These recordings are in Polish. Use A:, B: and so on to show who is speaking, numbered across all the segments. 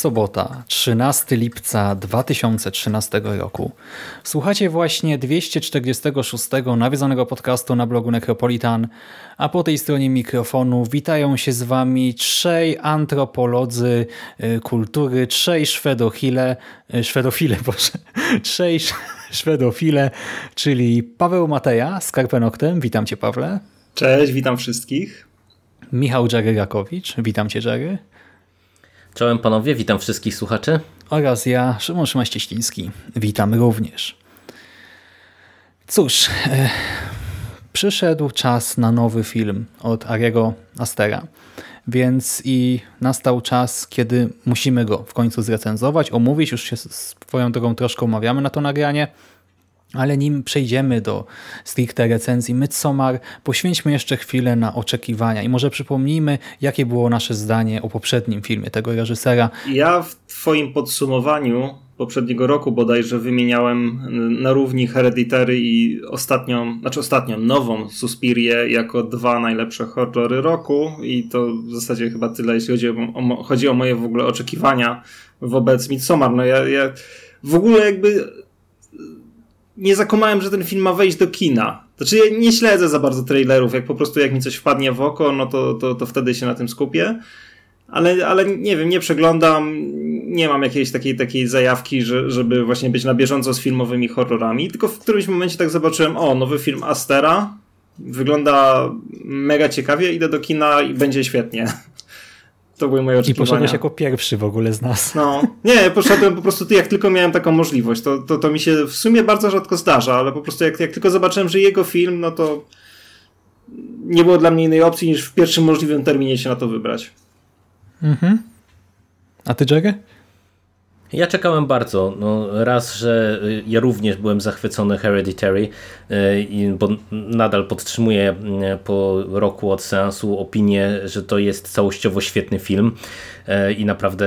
A: Sobota, 13 lipca 2013 roku. Słuchacie właśnie 246 nawiedzonego podcastu na blogu Necropolitan, a po tej stronie mikrofonu witają się z wami trzej antropolodzy y, kultury, trzej szwedochile, y, szwedofile, boże, trzej sz- szwedofile, czyli Paweł Mateja z Karpenoktem. Witam cię, Pawle.
B: Cześć, witam wszystkich.
A: Michał Dżery-Rakowicz. Witam cię, Dżery.
C: Czołem panowie, witam wszystkich słuchaczy.
A: oraz ja, Szymon Szymaścieśliński. Witam również. Cóż, e, przyszedł czas na nowy film od Ariego Astera, więc i nastał czas, kiedy musimy go w końcu zrecenzować, omówić, już się swoją drogą troszkę omawiamy na to nagranie, ale nim przejdziemy do stricte recenzji Midsommar, poświęćmy jeszcze chwilę na oczekiwania i może przypomnijmy, jakie było nasze zdanie o poprzednim filmie tego reżysera.
B: Ja w Twoim podsumowaniu poprzedniego roku bodajże wymieniałem na równi Hereditary i ostatnią, znaczy ostatnią, nową Suspirię jako dwa najlepsze horrory roku i to w zasadzie chyba tyle, jeśli chodzi o, chodzi o moje w ogóle oczekiwania wobec Midsommar. No ja, ja w ogóle jakby nie zakomałem, że ten film ma wejść do kina. Znaczy ja nie śledzę za bardzo trailerów, jak po prostu jak mi coś wpadnie w oko, no to, to, to wtedy się na tym skupię. Ale, ale nie wiem, nie przeglądam, nie mam jakiejś takiej, takiej zajawki, że, żeby właśnie być na bieżąco z filmowymi horrorami, tylko w którymś momencie tak zobaczyłem, o, nowy film Astera, wygląda mega ciekawie, idę do kina i będzie świetnie. To były moje
A: I
B: oczekiwania.
A: poszedłeś jako pierwszy w ogóle z nas.
B: No, nie, poszedłem po prostu jak tylko miałem taką możliwość. To, to, to mi się w sumie bardzo rzadko zdarza, ale po prostu jak, jak tylko zobaczyłem, że jego film, no to nie było dla mnie innej opcji niż w pierwszym możliwym terminie się na to wybrać.
A: Mhm. A ty, Jerry?
C: Ja czekałem bardzo. No, raz, że y, ja również byłem zachwycony Hereditary, y, bo nadal podtrzymuję y, po roku od seansu opinię, że to jest całościowo świetny film i naprawdę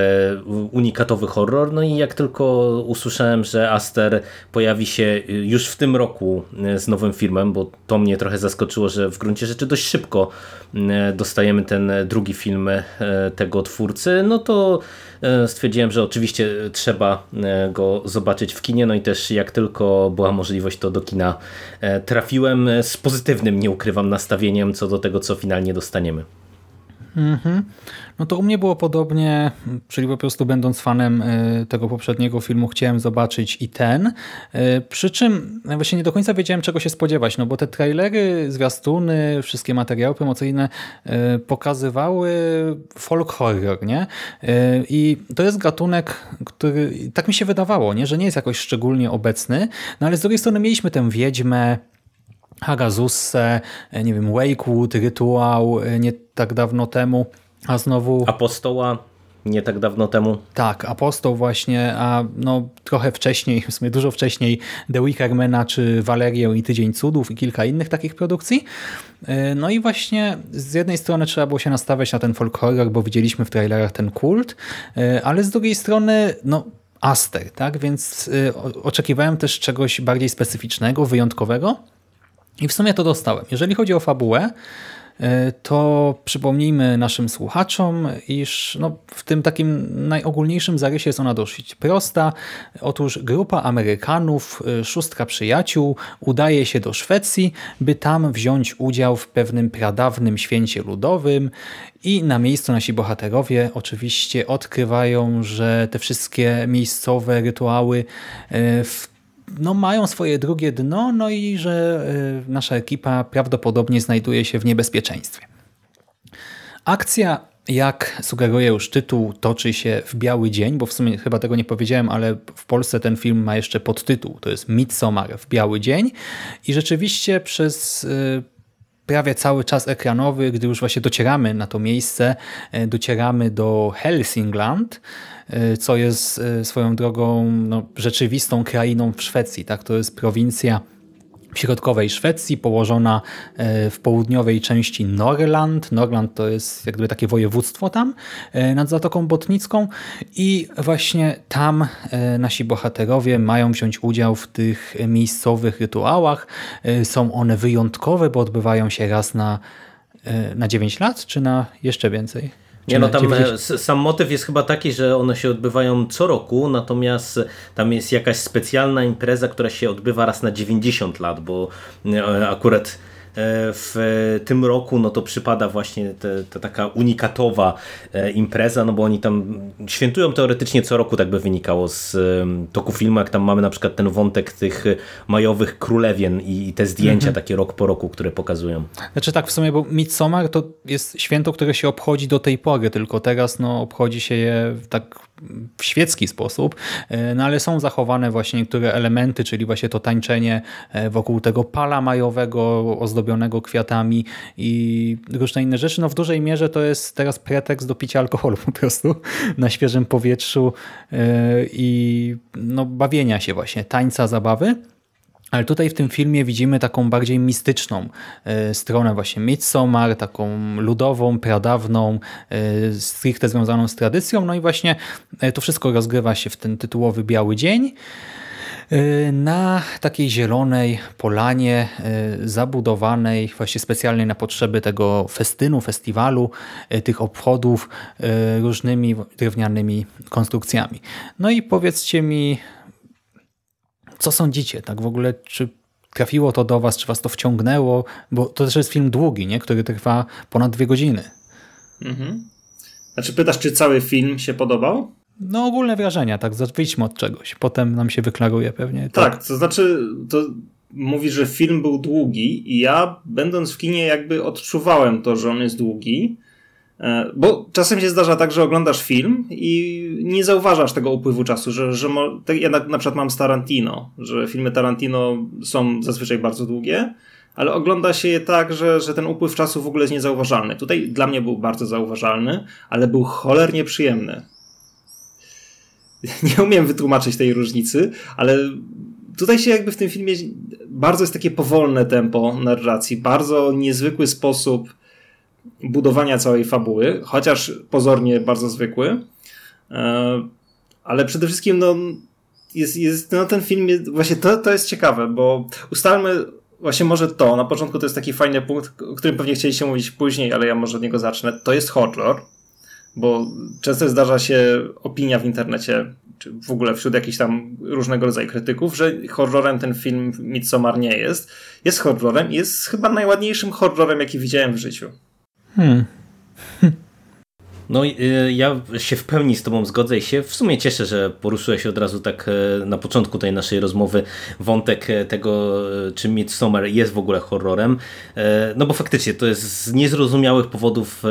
C: unikatowy horror. No i jak tylko usłyszałem, że Aster pojawi się y, już w tym roku y, z nowym filmem, bo to mnie trochę zaskoczyło, że w gruncie rzeczy dość szybko y, dostajemy ten drugi film y, tego twórcy, no to e, stwierdziłem, że oczywiście trzeba e, go zobaczyć w kinie, no i też jak tylko była możliwość, to do kina e, trafiłem z pozytywnym, nie ukrywam, nastawieniem co do tego, co finalnie dostaniemy.
A: No to u mnie było podobnie, czyli po prostu będąc fanem y, tego poprzedniego filmu chciałem zobaczyć i ten. Y, Przy czym właśnie nie do końca wiedziałem czego się spodziewać, no bo te trailery, zwiastuny, wszystkie materiały promocyjne y, pokazywały folk horror, nie? I to jest gatunek, który tak mi się wydawało, nie? że nie jest jakoś szczególnie obecny, no ale z drugiej strony mieliśmy tę wiedźmę, Hagazussę, nie wiem, Wakewood, Rytuał y, nie tak dawno temu, a znowu...
C: Apostoła nie tak dawno temu.
A: Tak, Apostoł właśnie, a no trochę wcześniej, w sumie dużo wcześniej The Wickermana czy Valerię i Tydzień Cudów i kilka innych takich produkcji. Yy, No i właśnie z jednej strony trzeba było się nastawiać na ten folk horror, bo widzieliśmy w trailerach ten kult, ale z drugiej strony no Aster, tak? Więc oczekiwałem też czegoś bardziej specyficznego, wyjątkowego i w sumie to dostałem. Jeżeli chodzi o fabułę, to przypomnijmy naszym słuchaczom, iż no, w tym takim najogólniejszym zarysie jest ona dosyć prosta. Otóż grupa Amerykanów, szóstka przyjaciół, udaje się do Szwecji, by tam wziąć udział w pewnym pradawnym święcie ludowym i na miejscu nasi bohaterowie oczywiście odkrywają, że te wszystkie miejscowe rytuały w no, mają swoje drugie dno, no i że y, nasza ekipa prawdopodobnie znajduje się w niebezpieczeństwie. Akcja, jak sugeruje już tytuł, toczy się w biały dzień, bo w sumie chyba tego nie powiedziałem, ale w Polsce ten film ma jeszcze podtytuł, to jest Midsommar w biały dzień i rzeczywiście przez y, prawie cały czas ekranowy, gdy już właśnie docieramy na to miejsce, y, docieramy do Helsingland, Y, co jest y, swoją drogą no, rzeczywistą krainą w Szwecji. Tak? To jest prowincja środkowej Szwecji, położona y, w południowej części Norrland. Norrland to jest jakby takie województwo tam nad Zatoką Botnicką i właśnie tam nasi bohaterowie mają wziąć udział w tych miejscowych rytuałach. Są one wyjątkowe, bo odbywają się raz na, na 9 lat, czy na jeszcze więcej?
C: Nie, no tam e, sam motyw jest chyba taki, że one się odbywają co roku, natomiast tam jest jakaś specjalna impreza, która się odbywa raz na 90 lat, bo e, akurat E, w tym roku no to przypada właśnie ta taka unikatowa e, impreza, no bo oni tam świętują teoretycznie co roku, tak by wynikało z toku filmu, jak tam mamy na przykład ten wątek tych majowych królewien i te zdjęcia mhm. takie rok po roku, które pokazują.
A: Znaczy tak w sumie, bo Midsommar to jest święto, które się obchodzi do tej pory, tylko teraz no obchodzi się je tak w świecki sposób, e, no ale są zachowane właśnie niektóre elementy, czyli właśnie to tańczenie wokół tego pala majowego ozdobionego kwiatami i różne inne rzeczy. No w dużej mierze to jest teraz pretekst do picia alkoholu po prostu na świeżym powietrzu e, i no bawienia się właśnie, tańca, zabawy. Ale tutaj w tym filmie widzimy taką bardziej mistyczną e, stronę właśnie Midsommar, taką ludową, pradawną, e, stricte związaną z tradycją. No i właśnie e, to wszystko rozgrywa się w ten tytułowy Biały Dzień na takiej zielonej polanie zabudowanej właśnie specjalnie na potrzeby tego festynu, festiwalu, tych obchodów różnymi drewnianymi konstrukcjami. No i powiedzcie mi, co sądzicie? Tak w ogóle, czy trafiło to do was, czy was to wciągnęło? Bo to też jest film długi, nie? który trwa ponad dwie godziny.
B: Mhm. Znaczy pytasz, czy cały film się podobał?
A: No ogólne wrażenia, tak, wyjdźmy od czegoś. Potem nam się wyklaruje pewnie.
B: Tak, tak to znaczy, to mówi, że film był długi i ja będąc w kinie jakby odczuwałem to, że on jest długi, bo czasem się zdarza tak, że oglądasz film i nie zauważasz tego upływu czasu, że, że tak ja na, na przykład mam z Tarantino, że filmy Tarantino są zazwyczaj bardzo długie, ale ogląda się je tak, że, że ten upływ czasu w ogóle jest niezauważalny. Tutaj dla mnie był bardzo zauważalny, ale był cholernie przyjemny. Nie umiem wytłumaczyć tej różnicy, ale tutaj się jakby w tym filmie bardzo jest takie powolne tempo narracji, bardzo niezwykły sposób budowania całej fabuły, chociaż pozornie bardzo zwykły. E, ale przede wszystkim no, jest, jest, no ten film, jest, właśnie to, to jest ciekawe, bo ustalmy właśnie może to, na początku to jest taki fajny punkt, o którym pewnie chcieliście mówić później, ale ja może od niego zacznę. To jest horror, bo często zdarza się opinia w internecie, czy w ogóle wśród jakichś tam różnego rodzaju krytyków, że horrorem ten film Midsommar nie jest. Jest horrorem jest chyba najładniejszym horrorem, jaki widziałem w życiu. Hmm.
C: No y, ja się w pełni z Tobą zgodzę i się w sumie cieszę, że poruszyłeś od razu tak e, na początku tej naszej rozmowy wątek e, tego, czy Midsommar jest w ogóle horrorem. No bo faktycznie to jest z niezrozumiałych powodów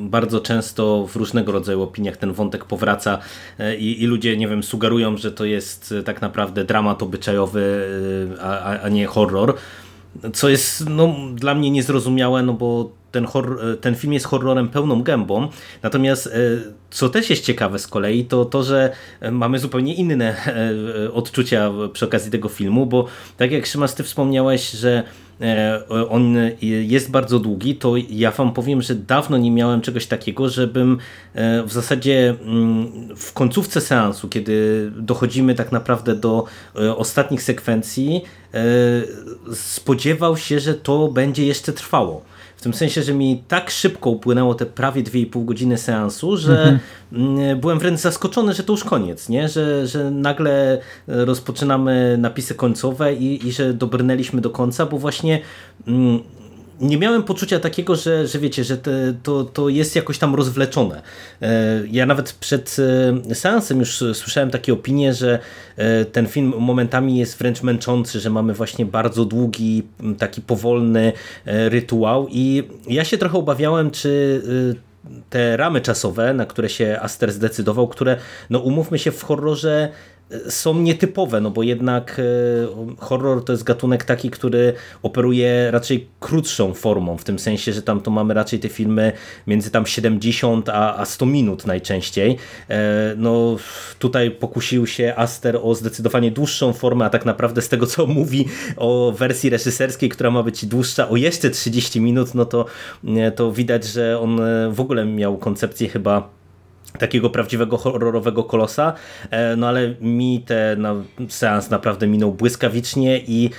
C: bardzo często w różnego rodzaju opiniach ten wątek powraca i, i ludzie, nie wiem, sugerują, że to jest tak naprawdę dramat obyczajowy, a, a nie horror. Co jest no, dla mnie niezrozumiałe, no bo ten, horror, ten film jest horrorem pełną gębą. Natomiast e, co też jest ciekawe z kolei, to to, że mamy zupełnie inne e, odczucia przy okazji tego filmu, bo tak jak Szymas, ty wspomniałeś, że e, on jest bardzo długi, to ja wam powiem, że dawno nie miałem czegoś takiego, żebym w zasadzie mm, w końcówce seansu, kiedy dochodzimy tak naprawdę do ostatnich sekwencji, spodziewał się, że to będzie jeszcze trwało. W tym sensie, że mi tak szybko upłynęło te prawie 2,5 godziny seansu, że mhm. byłem wręcz zaskoczony, że to już koniec, nie? Że, że nagle rozpoczynamy napisy końcowe i, i że dobrnęliśmy do końca, bo właśnie mm, nie miałem poczucia takiego, że, że wiecie, że te, to, to jest jakoś tam rozwleczone. E, ja nawet przed e, seansem już słyszałem takie opinie, że e, ten film momentami jest wręcz męczący, że mamy właśnie bardzo długi, taki powolny rytuał i ja się trochę obawiałem, czy te ramy czasowe, na które się Aster zdecydował, które, no umówmy się, w horrorze są nietypowe, no bo jednak e, horror to jest gatunek taki, który operuje raczej krótszą formą, w tym sensie, że tam to mamy raczej te filmy między tam 70 a, a 100 minut najczęściej. E, no tutaj pokusił się Aster o zdecydowanie dłuższą formę, a tak naprawdę z tego co mówi o wersji reżyserskiej, która ma być dłuższa o jeszcze 30 minut, no to, e, to widać, że on w ogóle miał koncepcję chyba takiego prawdziwego horrorowego kolosa, e, no ale mi ten seans naprawdę minął błyskawicznie i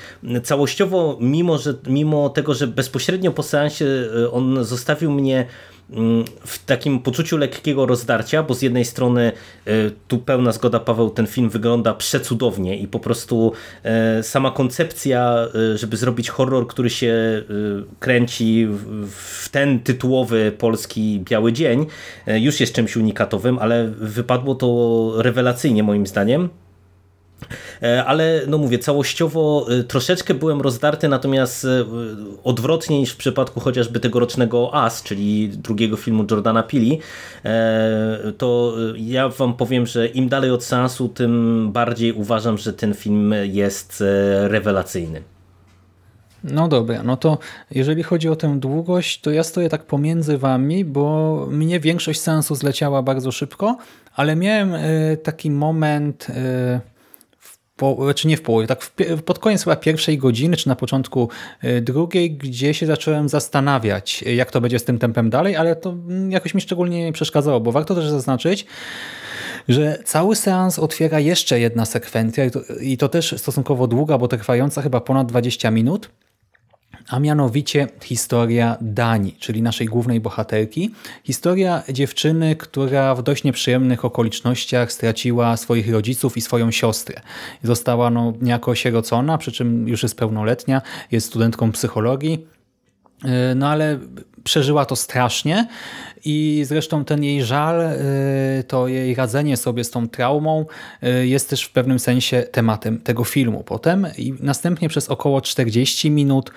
C: całościowo, mimo, że, mimo tego, że bezpośrednio po seansie e, on zostawił mnie w takim poczuciu lekkiego rozdarcia, bo z jednej strony y, tu pełna zgoda Paweł, ten film wygląda przecudownie i po prostu y, sama koncepcja, y, żeby zrobić horror, który się kręci w ten tytułowy polski Biały Dzień, już jest czymś unikatowym, ale wypadło to rewelacyjnie moim zdaniem. E, ale no mówię, całościowo e, troszeczkę byłem rozdarty, natomiast e, odwrotnie niż w przypadku chociażby tegorocznego As, czyli drugiego filmu Jordana Pili, to ja wam powiem, że im dalej od seansu, tym bardziej uważam, że ten film jest rewelacyjny.
A: No dobra, no to jeżeli chodzi o tę długość, to ja stoję tak pomiędzy wami, bo mnie większość seansu zleciała bardzo szybko, ale miałem taki moment czy nie w połowie, tak w, pod koniec chyba pierwszej godziny, czy na początku y, drugiej, gdzie się zacząłem zastanawiać, y, jak to będzie z tym tempem dalej, ale to mm, jakoś mi szczególnie nie przeszkadzało, bo warto też zaznaczyć, że cały seans otwiera jeszcze jedna sekwencja i to, i to też stosunkowo długa, bo trwająca chyba ponad 20 minut, a mianowicie historia Dani, czyli naszej głównej bohaterki. Historia dziewczyny, która w dość nieprzyjemnych okolicznościach straciła swoich rodziców i swoją siostrę. Została no, niejako osierocona, przy czym już jest pełnoletnia, jest studentką psychologii, e, no ale przeżyła to strasznie i zresztą ten jej żal, e, to jej radzenie sobie z tą traumą e, jest też w pewnym sensie tematem tego filmu. Potem i następnie przez około 40 minut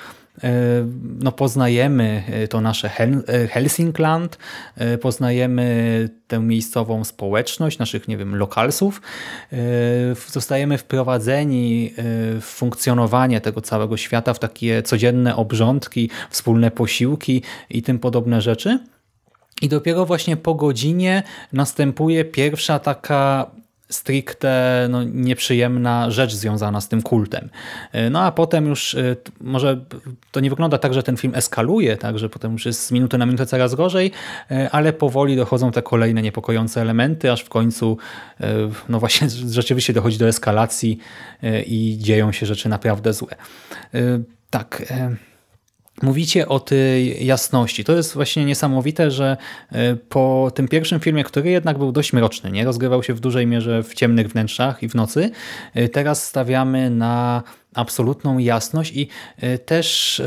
A: no, poznajemy e, to nasze e, Helsingland, poznajemy tę miejscową społeczność, naszych, nie wiem, lokalsów. Zostajemy wprowadzeni w funkcjonowanie tego całego świata, w takie codzienne obrządki, wspólne posiłki i tym podobne rzeczy. I dopiero właśnie po godzinie następuje pierwsza taka stricte no, nieprzyjemna rzecz związana z tym kultem. E, no a potem już e, może to nie wygląda tak, że ten film eskaluje, tak, że potem już jest z minuty na minutę coraz gorzej, e, ale powoli dochodzą te kolejne niepokojące elementy, aż w końcu no właśnie rzeczywiście dochodzi do eskalacji i dzieją się rzeczy naprawdę złe. Tak, Mówicie o tej jasności. To jest właśnie niesamowite, że e, po tym pierwszym filmie, który jednak był dość mroczny, nie rozgrywał się w dużej mierze w ciemnych wnętrzach i w nocy, e, teraz stawiamy na absolutną jasność i e, też,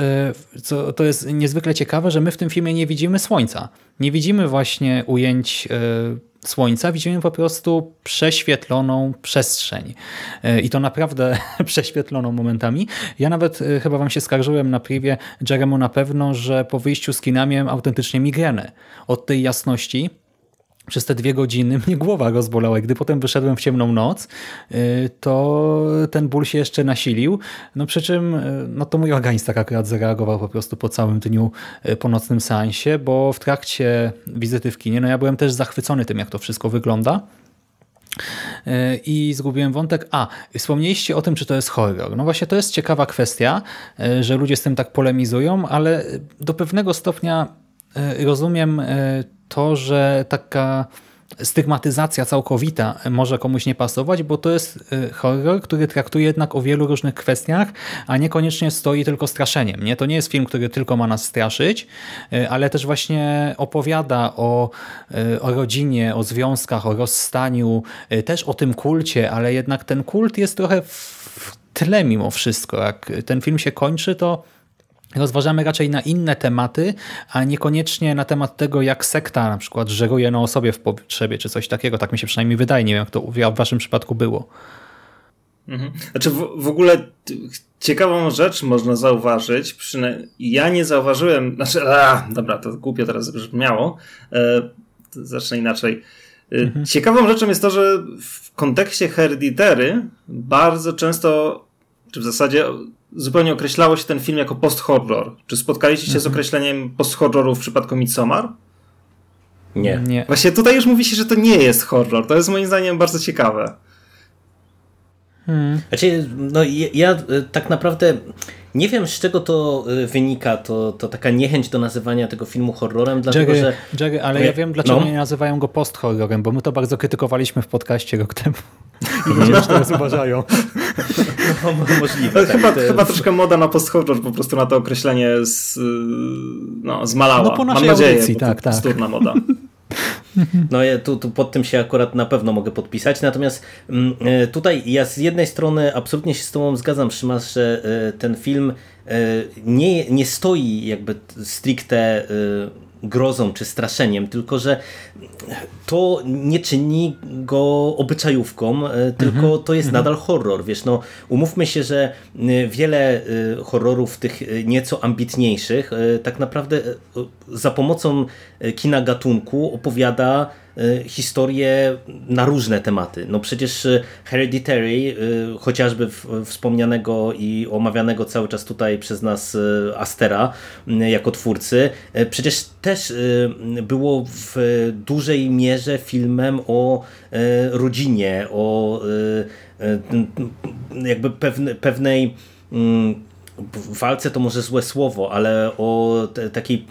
A: co to jest niezwykle ciekawe, że my w tym filmie nie widzimy słońca. Nie widzimy właśnie ujęć Słońca widzimy po prostu prześwietloną przestrzeń. E, I to naprawdę prześwietloną momentami. Ja nawet e, chyba wam się skarżyłem na privie Jeremu na pewno, że po wyjściu z kina miałem autentycznie migrenę. Od tej jasności przez te dwie godziny mnie głowa rozbolała. Gdy potem wyszedłem w ciemną noc, y, to ten ból się jeszcze nasilił. No przy czym y, no to mój organizm tak akurat zareagował po prostu po całym dniu y, po nocnym seansie, bo w trakcie wizyty w kinie no ja byłem też zachwycony tym, jak to wszystko wygląda. I zgubiłem wątek. A, wspomnieliście o tym, czy to jest horror. No właśnie to jest ciekawa kwestia, że ludzie z tym tak polemizują, ale do pewnego stopnia rozumiem to, że taka stygmatyzacja całkowita może komuś nie pasować, bo to jest y, horror, który traktuje jednak o wielu różnych kwestiach, a niekoniecznie stoi tylko straszeniem. Nie? To nie jest film, który tylko ma nas straszyć, y, ale też właśnie opowiada o, y, o rodzinie, o związkach, o rozstaniu, też o tym kulcie, ale jednak ten kult jest trochę w tle mimo wszystko. Jak ten film się kończy, to rozważamy raczej na inne tematy, a niekoniecznie na temat tego, jak sekta na przykład żeruje na osobie w potrzebie, czy coś takiego. Tak mi się przynajmniej wydaje. Nie wiem, jak to w waszym przypadku było.
B: Mhm. Znaczy w, w ogóle ciekawą rzecz można zauważyć, przynajmniej ja nie zauważyłem, znaczy, a, dobra, to głupio teraz brzmiało, e, zacznę inaczej. E, mhm. Ciekawą rzeczą jest to, że w kontekście Hereditary bardzo często, czy w zasadzie zupełnie określało się ten film jako post-horror. Czy spotkaliście się mhm. z określeniem post-horroru w przypadku Midsommar?
C: Nie. nie.
B: Właśnie tutaj już mówi się, że to nie jest horror. To jest moim zdaniem bardzo ciekawe.
C: Hmm. Znaczy, no ja, ja tak naprawdę nie wiem, z czego to y, wynika, to, to taka niechęć do nazywania tego filmu horrorem, dlatego
A: Jerry,
C: że...
A: Jerry, ale ja wiem, dlaczego no. nie nazywają go post-horrorem, bo my to bardzo krytykowaliśmy w podcaście rok temu. I ludzie już teraz uważają.
B: No, możliwe. Tak, chyba, chyba troszkę moda na post-horror po prostu na to określenie z, no, zmalała. No
A: po naszej Mam nadzieję, audycji, tak, tak.
B: Sturna moda.
C: No ja tu, tu pod tym się akurat na pewno mogę podpisać, natomiast mm, e, tutaj ja z jednej strony absolutnie się z tobą zgadzam, Szymas, że e, ten film e, nie, nie stoi jakby stricte grozą czy straszeniem, tylko że to nie czyni go obyczajówką, e, tylko mhm. to jest mhm. nadal horror. Wiesz, no, umówmy się, że e, wiele e, horrorów tych nieco ambitniejszych tak naprawdę za pomocą kina gatunku opowiada historie na różne tematy. No przecież y, Hereditary, y, chociażby wspomnianego i omawianego cały czas tutaj przez nas Astera jako twórcy, przecież też było w dużej mierze filmem o rodzinie, o jakby pewne, pewnej mm, walce to może złe słowo, ale o takiej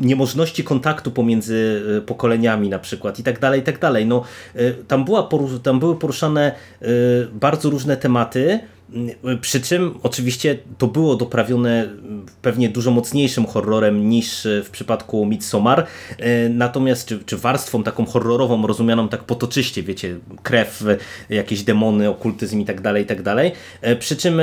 C: niemożności kontaktu pomiędzy e, pokoleniami na przykład i tak dalej, i tak dalej. No, e, tam, była tam były poruszane e, bardzo różne tematy, przy czym oczywiście to było doprawione pewnie dużo mocniejszym horrorem niż w przypadku Midsommar, natomiast czy, czy warstwą taką horrorową, rozumianą tak potoczyście, wiecie, krew, jakieś demony, okultyzm i tak dalej, i tak dalej. Przy czym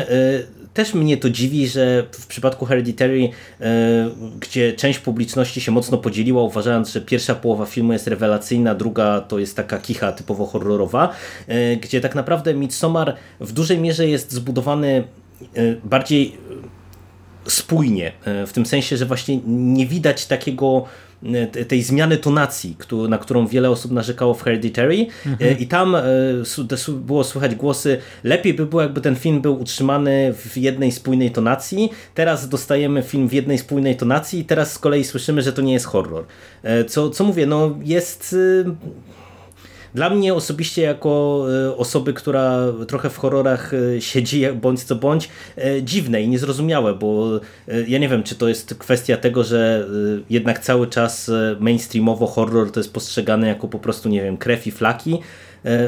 C: też mnie to dziwi, że w przypadku Hereditary, e, gdzie część publiczności się mocno podzieliła, uważając, że pierwsza połowa filmu jest rewelacyjna, druga to jest taka kicha typowo horrorowa, e, gdzie tak naprawdę Midsommar w dużej mierze jest zbudowany e, bardziej spójnie, w tym sensie, że właśnie nie widać takiego tej zmiany tonacji, na którą wiele osób narzekało w Hereditary mhm. i tam e, było słychać głosy, lepiej by było jakby ten film był utrzymany w jednej spójnej tonacji, teraz dostajemy film w jednej spójnej tonacji i teraz z kolei słyszymy, że to nie jest horror. E, co, co mówię, no jest y, dla mnie osobiście jako e, osoby, która trochę w horrorach e, siedzi bądź co bądź, e, dziwne i niezrozumiałe, bo ja nie wiem, czy to jest kwestia tego, że jednak cały czas mainstreamowo horror to jest postrzegane jako po prostu, nie wiem, krew i flaki,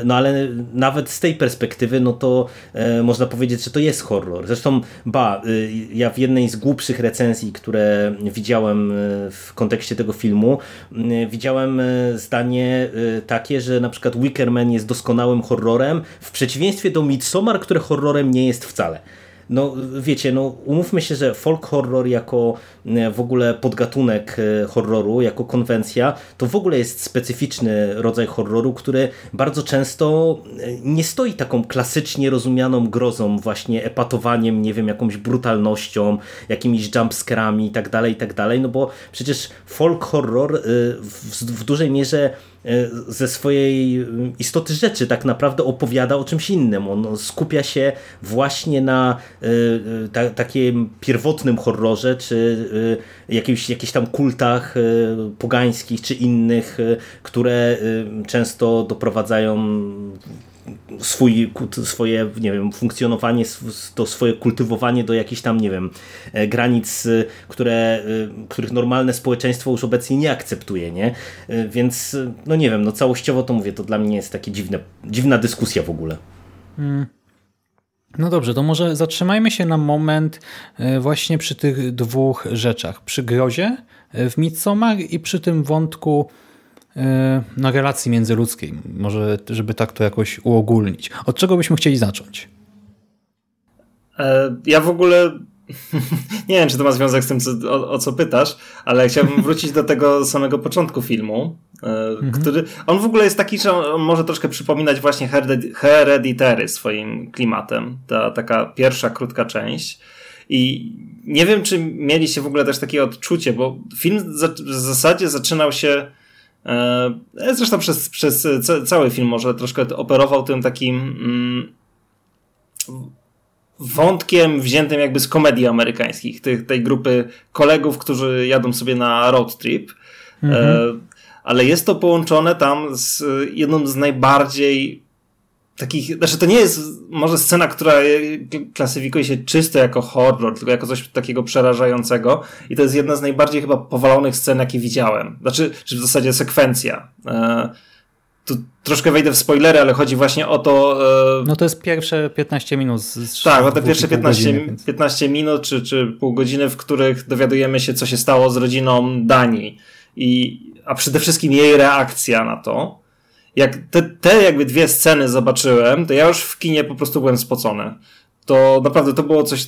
C: no ale nawet z tej perspektywy, no to e, można powiedzieć, że to jest horror. Zresztą, ba, y, ja w jednej z głupszych recenzji, które widziałem e, w kontekście tego filmu, widziałem zdanie takie, że na przykład Wickerman jest doskonałym horrorem, w przeciwieństwie do Midsommar, które horrorem nie jest wcale no wiecie, no umówmy się, że folk horror jako e, w ogóle podgatunek e, horroru, jako konwencja, to w ogóle jest specyficzny rodzaj horroru, który bardzo często e, nie stoi taką klasycznie rozumianą grozą, właśnie epatowaniem, nie wiem, jakąś brutalnością, jakimiś jumpscarami i tak dalej, i tak no bo przecież folk horror w, w dużej mierze ze swojej istoty rzeczy tak naprawdę opowiada o czymś innym. On skupia się właśnie na e, e, ta, takim pierwotnym horrorze, czy jakimś, jakichś tam kultach pogańskich, czy innych, które często doprowadzają swój, swoje, nie wiem, funkcjonowanie, to swoje kultywowanie do jakichś tam, nie wiem, e, granic, które, których normalne społeczeństwo już obecnie nie akceptuje, nie? Więc, no nie wiem, no całościowo to mówię, to dla mnie jest takie dziwne, dziwna dyskusja w ogóle. Hmm.
A: No dobrze, to może zatrzymajmy się na moment właśnie przy tych dwóch rzeczach. Przy grozie w Midsommar i przy tym wątku e, na relacji międzyludzkiej. Może, żeby tak to jakoś uogólnić. Od czego byśmy chcieli zacząć?
B: E, ja w ogóle nie wiem, czy to ma związek z tym, co, o, o, co pytasz, ale chciałbym wrócić do tego samego początku filmu, e, mhm. który, on w ogóle jest taki, że on może troszkę przypominać właśnie Hereditary swoim klimatem, ta taka pierwsza, krótka część. I nie wiem, czy mieliście w ogóle też takie odczucie, bo film w zasadzie zaczynał się. E, zresztą przez, przez cały film może troszkę operował tym takim mm, wątkiem wziętym jakby z komedii amerykańskich, tych, tej grupy kolegów, którzy jadą sobie na road trip. E, mhm. ale jest to połączone tam z jedną z najbardziej takich, znaczy to nie jest może scena, która klasyfikuje się czysto jako horror, tylko jako coś takiego przerażającego i to jest jedna z najbardziej chyba powalonych scen, jakie widziałem. Znaczy, czy w zasadzie sekwencja. E, tu troszkę wejdę w spoilery, ale chodzi właśnie o to...
A: E, no to jest pierwsze 15 minut. Z,
B: tak, o te pierwsze 15, godziny, 15 minut czy, czy pół godziny, w których dowiadujemy się, co się stało z rodziną Danii. I, a przede wszystkim jej reakcja na to jak te, te jakby dwie sceny zobaczyłem, to ja już w kinie po prostu byłem spocony. To naprawdę to było coś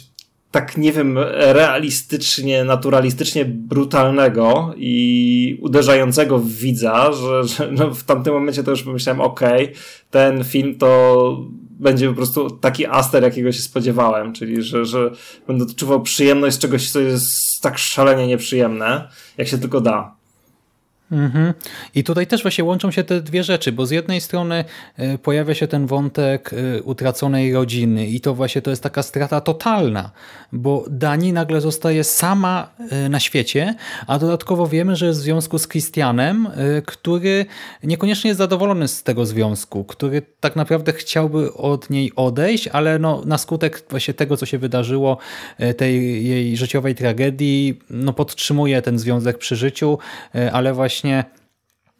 B: tak, nie wiem, realistycznie, naturalistycznie brutalnego i uderzającego w widza, że, że no w tamtym momencie to już pomyślałem, okay, ten film to będzie po prostu taki aster, jakiego się spodziewałem, czyli że, że będę odczuwał przyjemność z czegoś, co jest tak szalenie nieprzyjemne, jak się tylko da.
A: Mhm. I tutaj też właśnie łączą się te dwie rzeczy, bo z jednej strony e, pojawia się ten wątek e, utraconej rodziny i to właśnie to jest taka strata totalna, bo Dani nagle zostaje sama e, na świecie, a dodatkowo wiemy, że jest w związku z Christianem, który niekoniecznie jest zadowolony z tego związku, który tak naprawdę chciałby od niej odejść, ale no, na skutek właśnie tego, co się wydarzyło, tej jej życiowej tragedii, no podtrzymuje ten związek przy życiu, ale właśnie właśnie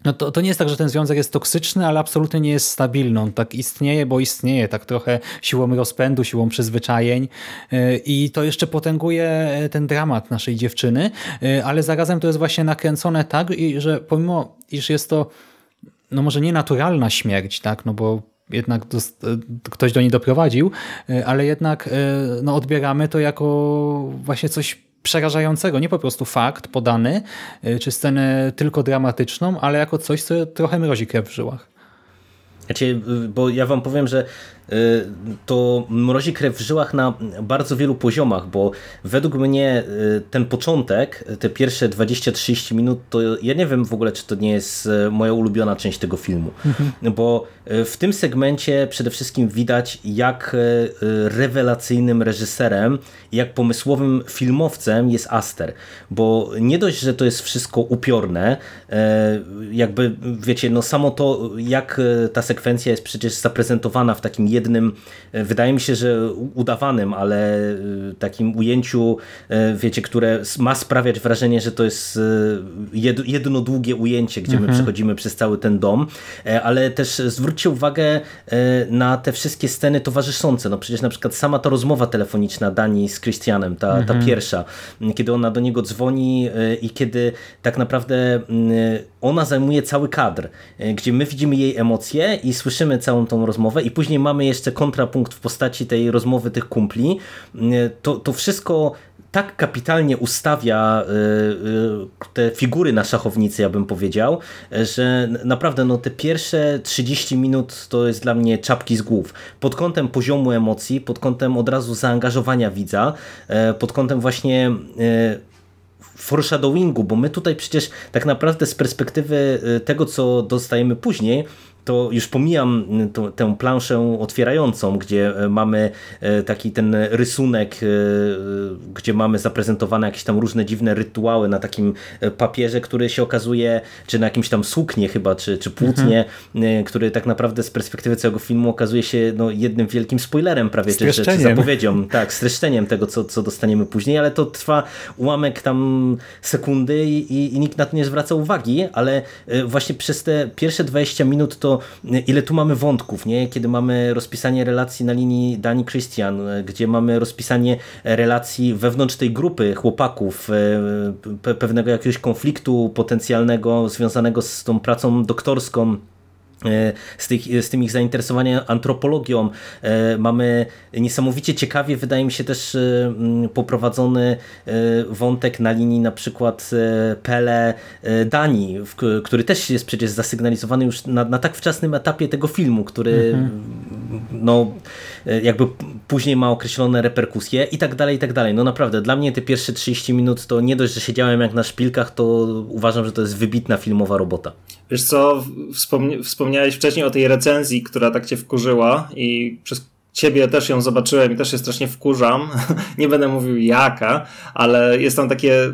A: no to, to nie jest tak, że ten związek jest toksyczny, ale absolutnie nie jest stabilny. On tak istnieje, bo istnieje, tak trochę siłą rozpędu, siłą przyzwyczajeń y, i to jeszcze potęguje ten dramat naszej dziewczyny, y, ale zarazem to jest właśnie nakręcone tak, że pomimo, iż jest to no może nie naturalna śmierć, tak, no bo jednak ktoś do niej doprowadził, y, ale jednak no, odbieramy to jako właśnie coś przerażającego, nie po prostu fakt podany, y, czy scenę tylko dramatyczną, ale jako coś, co trochę mrozi krew w żyłach.
C: Znaczy, bo ja wam powiem, że to mrozi krew w żyłach na bardzo wielu poziomach, bo według mnie y, ten początek, te pierwsze 20-30 minut, to ja nie wiem w ogóle, czy to nie jest y, moja ulubiona część tego filmu, mhm. bo w tym segmencie przede wszystkim widać, jak rewelacyjnym reżyserem, jak pomysłowym filmowcem jest Aster, bo nie dość, że to jest wszystko upiorne, jakby wiecie, no samo to, jak ta sekwencja jest przecież zaprezentowana w takim jednym, e, wydaje mi się, że udawanym, ale e, takim ujęciu, e, wiecie, które ma sprawiać wrażenie, że to jest jedno długie ujęcie, gdzie mhm. my przechodzimy przez cały ten dom, ale też zwróćcie uwagę na te wszystkie sceny towarzyszące. No przecież na przykład sama ta rozmowa telefoniczna Dani z Christianem, ta, mhm. ta pierwsza, kiedy ona do niego dzwoni i kiedy tak naprawdę ona zajmuje cały kadr, gdzie my widzimy jej emocje i słyszymy całą tą rozmowę i później mamy jeszcze kontrapunkt w postaci tej rozmowy tych kumpli, to, to wszystko tak kapitalnie ustawia y, y, te figury na szachownicy, ja bym powiedział, że naprawdę no, te pierwsze 30 minut to jest dla mnie czapki z głów. Pod kątem poziomu emocji, pod kątem od razu zaangażowania widza, e, pod kątem właśnie e, foreshadowingu, bo my tutaj przecież tak naprawdę z perspektywy tego, co dostajemy później, to już pomijam to, tę planszę otwierającą, gdzie e, mamy e, taki ten rysunek, e, gdzie mamy zaprezentowane jakieś tam różne dziwne rytuały na takim papierze, który się okazuje, czy na jakimś tam suknie chyba, czy, czy płótnie, mhm. który tak naprawdę z perspektywy całego filmu okazuje się no, jednym wielkim spoilerem prawie, czy, czy, zapowiedzią, tak, streszczeniem tego, co, co dostaniemy później, ale to trwa ułamek tam sekundy i, i, i nikt na to nie zwraca uwagi, ale właśnie przez te pierwsze 20 minut to ile tu mamy wątków, nie? kiedy mamy rozpisanie relacji na linii Dani Christian, gdzie mamy rozpisanie relacji wewnątrz tej grupy chłopaków, e, pewnego jakiegoś konfliktu potencjalnego związanego z tą pracą doktorską, E, z, tych, z tym ich zainteresowaniem antropologią. E, mamy niesamowicie ciekawie, wydaje mi się też e, poprowadzony wątek na linii na przykład Pele Dani, który też jest przecież zasygnalizowany już na, na tak wczesnym etapie tego filmu, który mhm. no jakby później ma określone reperkusje i tak dalej, i tak dalej. No naprawdę, dla mnie te pierwsze 30 minut to nie dość, że siedziałem jak na szpilkach, to uważam, że to jest wybitna filmowa robota.
B: Wiesz co, wspomni wspomniałeś wcześniej o tej recenzji, która tak cię wkurzyła i przez ciebie też ją zobaczyłem i też się strasznie wkurzam. Nie będę mówił jaka, ale jest tam takie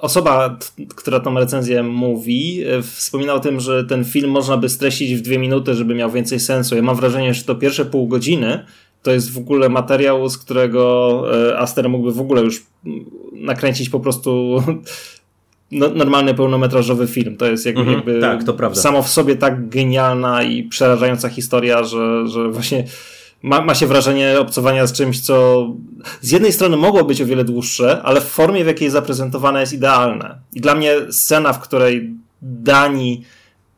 B: osoba, która tą recenzję mówi, e, wspomina o tym, że ten film można by streścić w dwie minuty, żeby miał więcej sensu. Ja mam wrażenie, że to pierwsze pół godziny to jest w ogóle materiał, z którego e, Aster mógłby w ogóle już nakręcić po prostu no, normalny pełnometrażowy film. To jest jakby, mhm, jakby
C: tak, to prawda.
B: samo w sobie tak genialna i przerażająca historia, że, że właśnie ma, ma się wrażenie obcowania z czymś, co z jednej strony mogło być o wiele dłuższe, ale w formie, w jakiej jest zaprezentowane, jest idealne. I dla mnie scena, w której Dani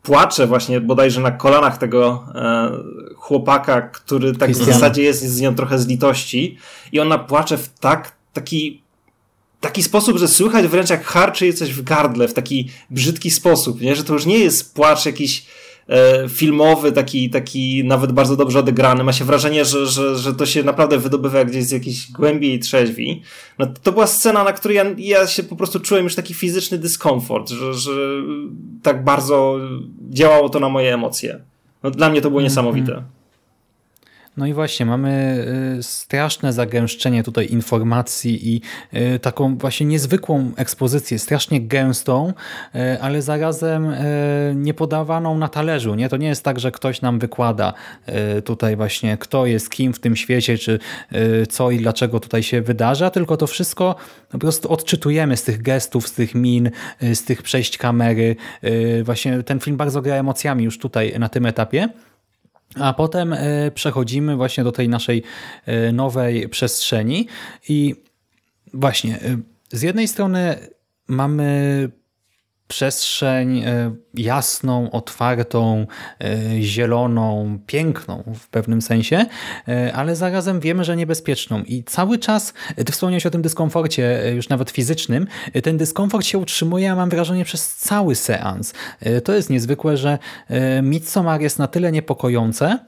B: płacze właśnie bodajże na kolanach tego e, chłopaka, który tak w zasadzie jest z nią trochę z litości i ona płacze w tak taki taki sposób, że słychać wręcz jak harczy jej coś w gardle, w taki brzydki sposób, nie? że to już nie jest płacz jakiś filmowy, taki, taki nawet bardzo dobrze odegrany. Ma się wrażenie, że, że, że to się naprawdę wydobywa gdzieś z jakiejś głębi i trzeźwi. No, to była scena, na której ja, ja się po prostu czułem już taki fizyczny dyskomfort, że, że tak bardzo działało to na moje emocje. No, dla mnie to było niesamowite. Mm -hmm.
A: No i właśnie, mamy y, straszne zagęszczenie tutaj informacji i y, taką właśnie niezwykłą ekspozycję, strasznie gęstą, y, ale zarazem nie podawaną na talerzu. Nie? To nie jest tak, że ktoś nam wykłada tutaj właśnie kto jest kim w tym świecie, czy co i dlaczego tutaj się wydarza, tylko to wszystko po prostu odczytujemy z tych gestów, z tych min, z tych przejść kamery. Właśnie ten film bardzo gra emocjami już tutaj na tym etapie. A potem e, przechodzimy właśnie do tej naszej e, nowej przestrzeni i właśnie e, z jednej strony mamy przestrzeń e, jasną, otwartą, e, zieloną, piękną w pewnym sensie, e, ale zarazem wiemy, że niebezpieczną. I cały czas, ty wspomniałeś o tym dyskomforcie już nawet fizycznym, ten dyskomfort się utrzymuje, ja mam wrażenie, przez cały seans. To jest niezwykłe, że Midsommar jest na tyle niepokojące,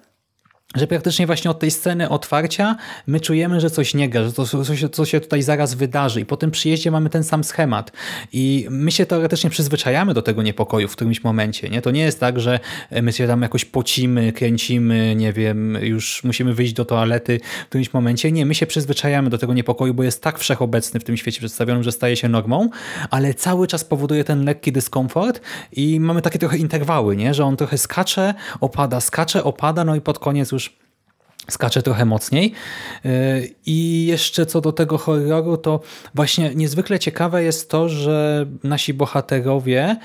A: że praktycznie właśnie od tej sceny otwarcia my czujemy, że coś nie gra, że to coś, co się tutaj zaraz wydarzy i po tym przyjeździe mamy ten sam schemat i my się teoretycznie przyzwyczajamy do tego niepokoju w którymś momencie. Nie? To nie jest tak, że my się tam jakoś pocimy, kręcimy, nie wiem, już musimy wyjść do toalety w którymś momencie. Nie, my się przyzwyczajamy do tego niepokoju, bo jest tak wszechobecny w tym świecie przedstawionym, że staje się normą, ale cały czas powoduje ten lekki dyskomfort i mamy takie trochę interwały, nie? że on trochę skacze, opada, skacze, opada, no i pod koniec już skacze trochę mocniej. Y, I jeszcze co do tego horroru, to właśnie niezwykle ciekawe jest to, że nasi bohaterowie,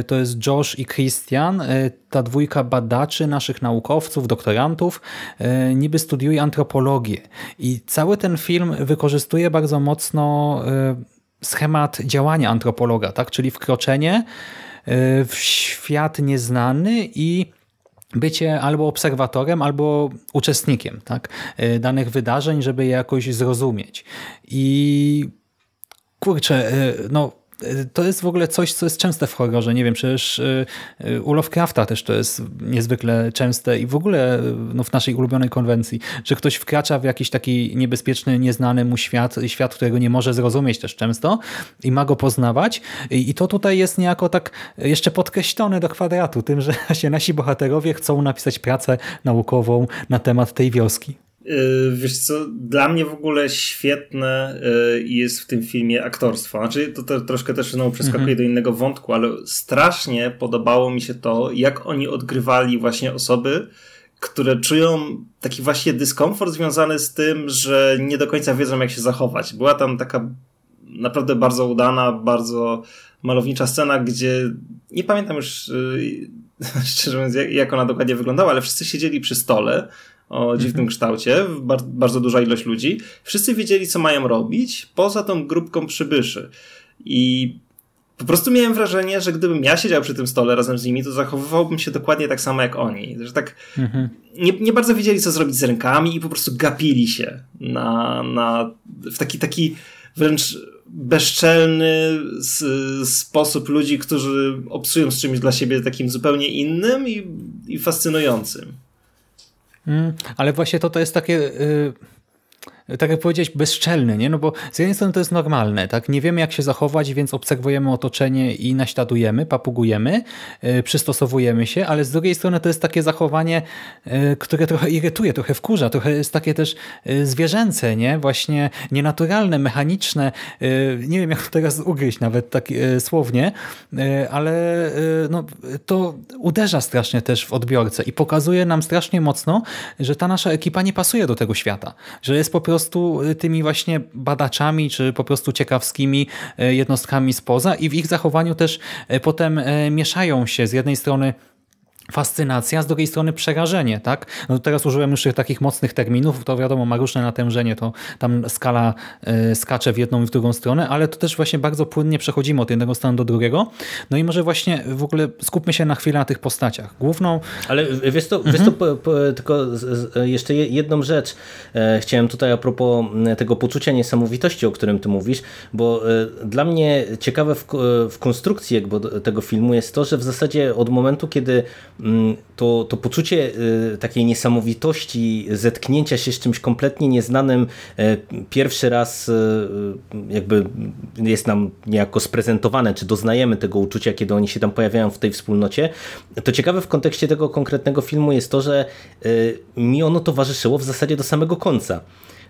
A: y, to jest Josh i Christian, y, ta dwójka badaczy, naszych naukowców, doktorantów, niby studiuje antropologię. I cały ten film wykorzystuje bardzo mocno schemat działania antropologa, tak? czyli wkroczenie w świat nieznany i bycie albo obserwatorem, albo uczestnikiem tak, y, danych wydarzeń, żeby je jakoś zrozumieć. I kurczę, y, no to jest w ogóle coś, co jest częste w horrorze. Nie wiem, przecież u Lovecrafta też to jest niezwykle częste i w ogóle no, w naszej ulubionej konwencji, że ktoś wkracza w jakiś taki niebezpieczny, nieznany mu świat, świat, którego nie może zrozumieć też często i ma go poznawać. I to tutaj jest niejako tak jeszcze podkreślone do kwadratu tym, że się nasi bohaterowie chcą napisać pracę naukową na temat tej wioski.
B: Yy, wiesz co, dla mnie w ogóle świetne yy, jest w tym filmie aktorstwo. Znaczy, to, to troszkę też znowu przeskakuje mhm. do innego wątku, ale strasznie podobało mi się to, jak oni odgrywali właśnie osoby, które czują taki właśnie dyskomfort związany z tym, że nie do końca wiedzą, jak się zachować. Była tam taka naprawdę bardzo udana, bardzo malownicza scena, gdzie nie pamiętam już yy, szczerze mówiąc, jak ona dokładnie wyglądała, ale wszyscy siedzieli przy stole o dziwnym mhm. kształcie, bardzo duża ilość ludzi. Wszyscy wiedzieli, co mają robić, poza tą grupką przybyszy. I po prostu miałem wrażenie, że gdybym ja siedział przy tym stole razem z nimi, to zachowywałbym się dokładnie tak samo jak oni. Że tak mhm. nie, nie bardzo wiedzieli, co zrobić z rękami i po prostu gapili się na, na, w taki, taki wręcz bezczelny sposób ludzi, którzy obcują z czymś dla siebie takim zupełnie innym i, i fascynującym.
A: Mm, ale właśnie to, to jest takie... Yy tak jak powiedziałeś, bezczelny, nie? No bo z jednej strony to jest normalne, tak? Nie wiemy jak się zachować, więc obserwujemy otoczenie i naśladujemy, papugujemy, yy, przystosowujemy się, ale z drugiej strony to jest takie zachowanie, yy, które trochę irytuje, trochę wkurza, trochę jest takie też yy, zwierzęce, nie? Właśnie nienaturalne, mechaniczne. Nie wiem jak to teraz ugryźć nawet tak słownie, ale no, to uderza strasznie też w odbiorcę i pokazuje nam strasznie mocno, że ta nasza ekipa nie pasuje do tego świata, że jest po prostu prostu y, tymi właśnie badaczami, czy po prostu ciekawskimi y, jednostkami spoza i w ich zachowaniu też y, potem mieszają się. Z jednej strony fascynacja, z drugiej strony przerażenie, tak? No teraz użyłem już takich mocnych terminów, to wiadomo, ma różne natężenie, to tam skala y, skacze w jedną i w drugą stronę, ale to też właśnie bardzo płynnie przechodzimy od jednego stanu do drugiego. No i może właśnie w ogóle skupmy się na chwilę na tych postaciach. Główną...
C: Ale wiesz to, mhm. wiesz to po, po, tylko jeszcze jedną rzecz e, chciałem tutaj a propos tego poczucia niesamowitości, o którym ty mówisz, bo e, dla mnie ciekawe w, w konstrukcji jakby tego filmu jest to, że w zasadzie od momentu, kiedy to, to poczucie y, takiej niesamowitości, zetknięcia się z czymś kompletnie nieznanym e, pierwszy raz y, jakby jest nam niejako sprezentowane, czy doznajemy tego uczucia, kiedy oni się tam pojawiają w tej wspólnocie, to ciekawe w kontekście tego konkretnego filmu jest to, że y, mi ono towarzyszyło w zasadzie do samego końca.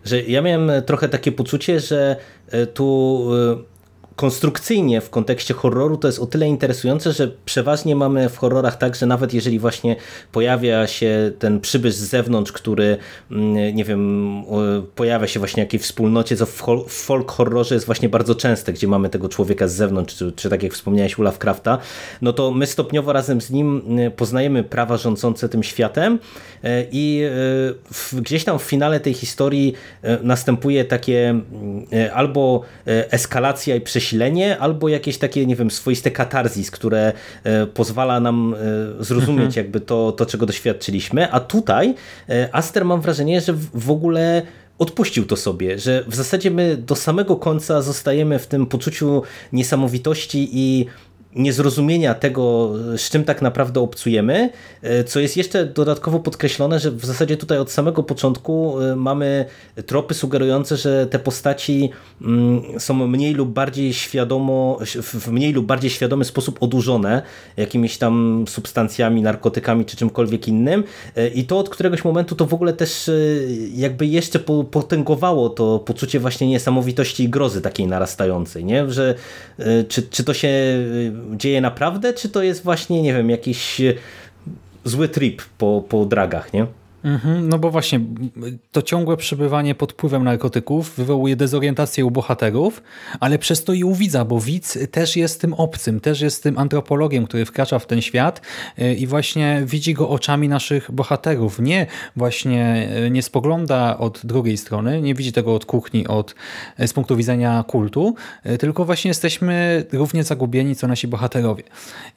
C: Że ja miałem trochę takie poczucie, że tu konstrukcyjnie w kontekście horroru to jest o tyle interesujące, że przeważnie mamy w horrorach tak, że nawet jeżeli właśnie pojawia się ten przybysz z zewnątrz, który mm, nie wiem, pojawia się właśnie w jakiejś wspólnocie, co w folk horrorze jest właśnie bardzo częste, gdzie mamy tego człowieka z zewnątrz, czy, czy tak jak wspomniałeś u Lovecrafta, no to my stopniowo razem z nim mm, poznajemy prawa rządzące tym światem e, i e, gdzieś tam w finale tej historii e, następuje takie mm, albo eskalacja i przesilenie przesilenie, albo jakieś takie, nie wiem, swoiste katarzis, które e, pozwala nam e, zrozumieć mhm. jakby to, to, czego doświadczyliśmy. A tutaj e, Aster mam wrażenie, że w ogóle odpuścił to sobie, że w zasadzie my do samego końca zostajemy w tym poczuciu niesamowitości i niezrozumienia tego, z czym tak naprawdę obcujemy, e, co jest jeszcze dodatkowo podkreślone, że w zasadzie tutaj od samego początku e, mamy tropy sugerujące, że te postaci mm, są mniej lub bardziej świadomo, w mniej lub bardziej świadomy sposób odurzone jakimiś tam substancjami, narkotykami czy czymkolwiek innym e, i to od któregoś momentu to w ogóle też jakby jeszcze potęgowało to poczucie właśnie niesamowitości i grozy takiej narastającej, nie? że czy, czy to się dzieje naprawdę, czy to jest właśnie, nie wiem, jakiś zły trip po, po dragach, nie?
A: Mhm, no bo właśnie to ciągłe przebywanie pod wpływem narkotyków wywołuje dezorientację u bohaterów, ale przez to i u widza, bo widz też jest tym obcym, też jest tym antropologiem, który wkracza w ten świat y, i właśnie widzi go oczami naszych bohaterów. Nie właśnie y, nie spogląda od drugiej strony, nie widzi tego od kuchni, od, y, z punktu widzenia kultu, tylko właśnie jesteśmy równie zagubieni, co nasi bohaterowie.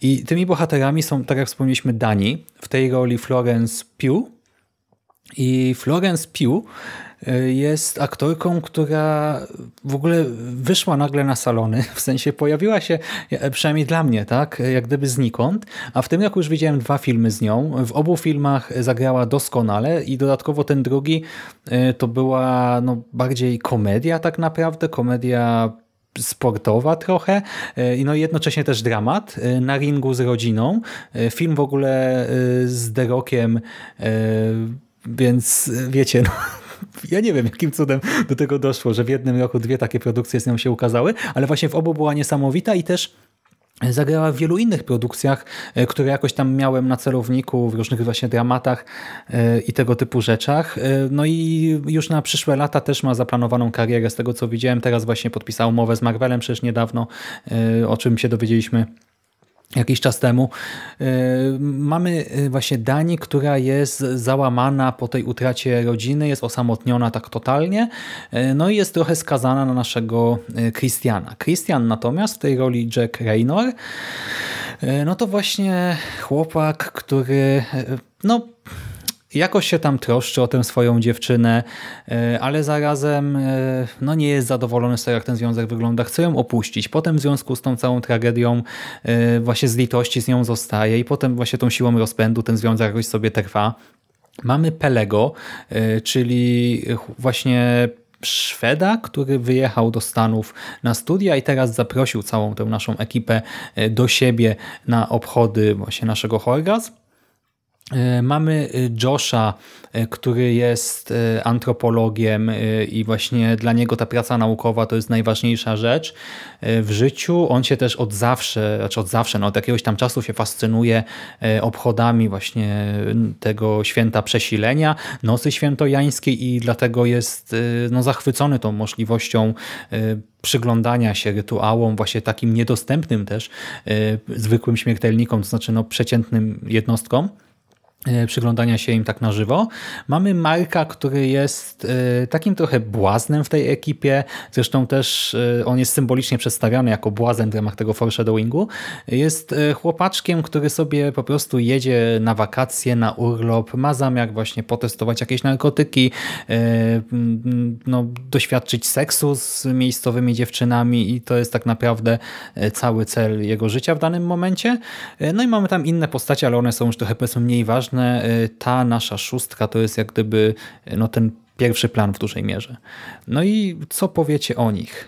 A: I tymi bohaterami są, tak jak wspomnieliśmy, Dani, w tej roli Florence Pugh, i Florence Pugh y, jest aktorką, która w ogóle wyszła nagle na salony, w sensie pojawiła się, e, przynajmniej dla mnie, tak, jak gdyby znikąd, a w tym roku już widziałem dwa filmy z nią. W obu filmach zagrała doskonale i dodatkowo ten drugi y, to była no, bardziej komedia tak naprawdę, komedia sportowa trochę e, i no jednocześnie też dramat e, na ringu z rodziną. E, film w ogóle z The Rockiem, więc wiecie, no, ja nie wiem, jakim cudem do tego doszło, że w jednym roku dwie takie produkcje z nią się ukazały, ale właśnie w obu była niesamowita i też Zagrała w wielu innych produkcjach, e, które jakoś tam miałem na celowniku w różnych właśnie dramatach e, i tego typu rzeczach. No i już na przyszłe lata też ma zaplanowaną karierę z tego co widziałem. Teraz właśnie podpisał umowę z Marvelem przecież niedawno, o czym się dowiedzieliśmy jakiś czas temu. E, mamy e, właśnie Dani, która jest załamana po tej utracie rodziny, jest osamotniona tak totalnie, e, no i jest trochę skazana na naszego Christiana. Christian natomiast w tej roli Jack Raynor, no to właśnie chłopak, który no jakoś się tam troszczy o tę swoją dziewczynę, e, ale zarazem e, no nie jest zadowolony z tego, jak ten związek wygląda. Chce ją opuścić. Potem w związku z tą całą tragedią e, właśnie z litości z nią zostaje i potem właśnie tą siłą rozpędu ten związek jakoś sobie trwa. Mamy Pelego, czyli właśnie Szweda, który wyjechał do Stanów na studia i teraz zaprosił całą tę naszą ekipę do siebie na obchody właśnie naszego Horgas. E, mamy e, Josha, e, który jest antropologiem i właśnie dla niego ta praca naukowa to jest najważniejsza rzecz w życiu. On się też od zawsze, znaczy od zawsze, no od jakiegoś tam czasu się fascynuje obchodami właśnie tego święta przesilenia, nocy świętojańskiej i dlatego jest no, zachwycony tą możliwością przyglądania się rytuałom właśnie takim niedostępnym też zwykłym śmiertelnikom, to znaczy no, przeciętnym jednostkom. E, przyglądania się im tak na żywo. Mamy Marka, który jest e, takim trochę błaznem w tej ekipie, zresztą też e, on jest symbolicznie przedstawiany jako błazen w ramach tego foreshadowingu. Jest chłopaczkiem, który sobie po prostu jedzie na wakacje, na urlop, ma zamiar właśnie potestować jakieś narkotyki, no, doświadczyć seksu z miejscowymi dziewczynami i to jest tak naprawdę cały cel jego życia w danym momencie. No i mamy tam inne postacie, ale one są już trochę mniej ważne, ważne, y, ta nasza szóstka to jest jak gdyby y, no, ten pierwszy plan w dużej mierze. No i co powiecie o nich?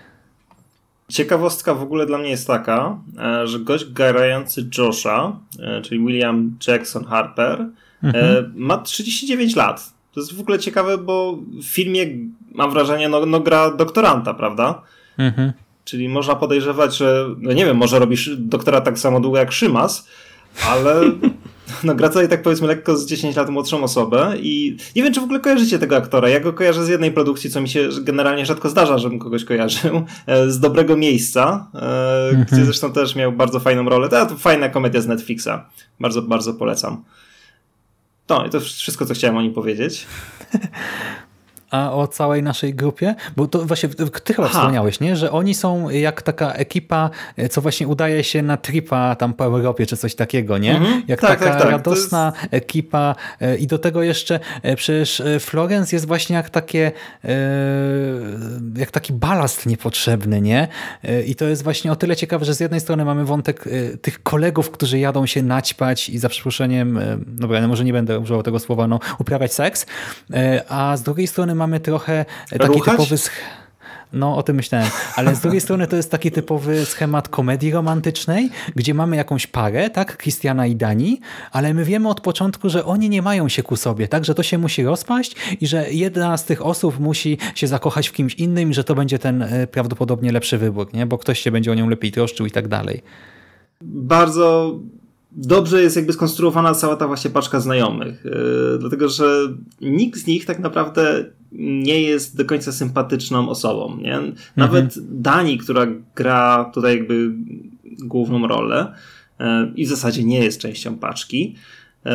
B: Ciekawostka w ogóle dla mnie jest taka, e, że gość grający Josha, e, czyli William Jackson Harper, e, mhm. ma 39 lat. To jest w ogóle ciekawe, bo w filmie mam wrażenie, no, no gra doktoranta, prawda? Mhm. Czyli można podejrzewać, że, no nie wiem, może robisz doktora tak samo długo jak Szymas, ale no gra tutaj tak powiedzmy lekko z 10 lat młodszą osobę i nie wiem, czy w ogóle kojarzycie tego aktora. Ja go kojarzę z jednej produkcji, co mi się generalnie rzadko zdarza, żebym kogoś kojarzył, e, z Dobrego Miejsca, e, mhm. gdzie zresztą też miał bardzo fajną rolę. To, to fajna komedia z Netflixa. Bardzo, bardzo polecam. No i to wszystko, co chciałem o nim powiedzieć.
A: a o całej naszej grupie? Bo to właśnie ty chyba Aha. wspomniałeś, nie? że oni są jak taka ekipa, co właśnie udaje się na tripa tam po Europie czy coś takiego, nie? Mhm. Jak tak, taka tak, tak. radosna jest... ekipa e, i do tego jeszcze e, przecież e, Florence jest właśnie jak takie jak taki balast niepotrzebny, nie? I to jest właśnie o tyle ciekawe, że z jednej strony mamy wątek tych kolegów, którzy jadą się naćpać i za przeproszeniem, no może nie będę używał tego słowa, no uprawiać seks, a z drugiej strony mamy trochę taki Ruchać? typowy... No, o tym myślałem. Ale z drugiej strony to jest taki typowy schemat komedii romantycznej, gdzie mamy jakąś parę, tak, Christiana i Dani, ale my wiemy od początku, że oni nie mają się ku sobie, tak, że to się musi rozpaść i że jedna z tych osób musi się zakochać w kimś innym i że to będzie ten e, prawdopodobnie lepszy wybór, nie? bo ktoś się będzie o nią lepiej troszczył i tak dalej.
B: Bardzo dobrze jest jakby skonstruowana cała ta właśnie paczka znajomych, yy, dlatego że nikt z nich tak naprawdę nie jest do końca sympatyczną osobą. Nie? Nawet mhm. Dani, która gra tutaj jakby główną rolę yy, i w zasadzie nie jest częścią paczki, yy,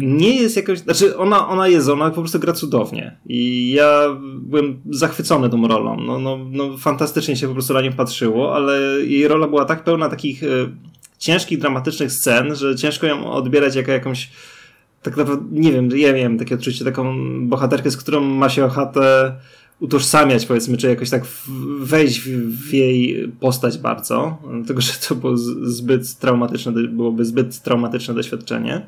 B: nie jest jakoś, znaczy ona, ona jest, ona po prostu gra cudownie i ja byłem zachwycony tą rolą, no, no, no fantastycznie się po prostu na nią patrzyło, ale jej rola była tak pełna takich ciężkich, dramatycznych scen, że ciężko ją odbierać jako jakąś tak naprawdę, nie wiem, ja miałem takie odczucie, taką bohaterkę, z którą ma się ochotę utożsamiać, powiedzmy, czy jakoś tak wejść w, jej postać bardzo, dlatego że to było zbyt traumatyczne, byłoby zbyt traumatyczne doświadczenie.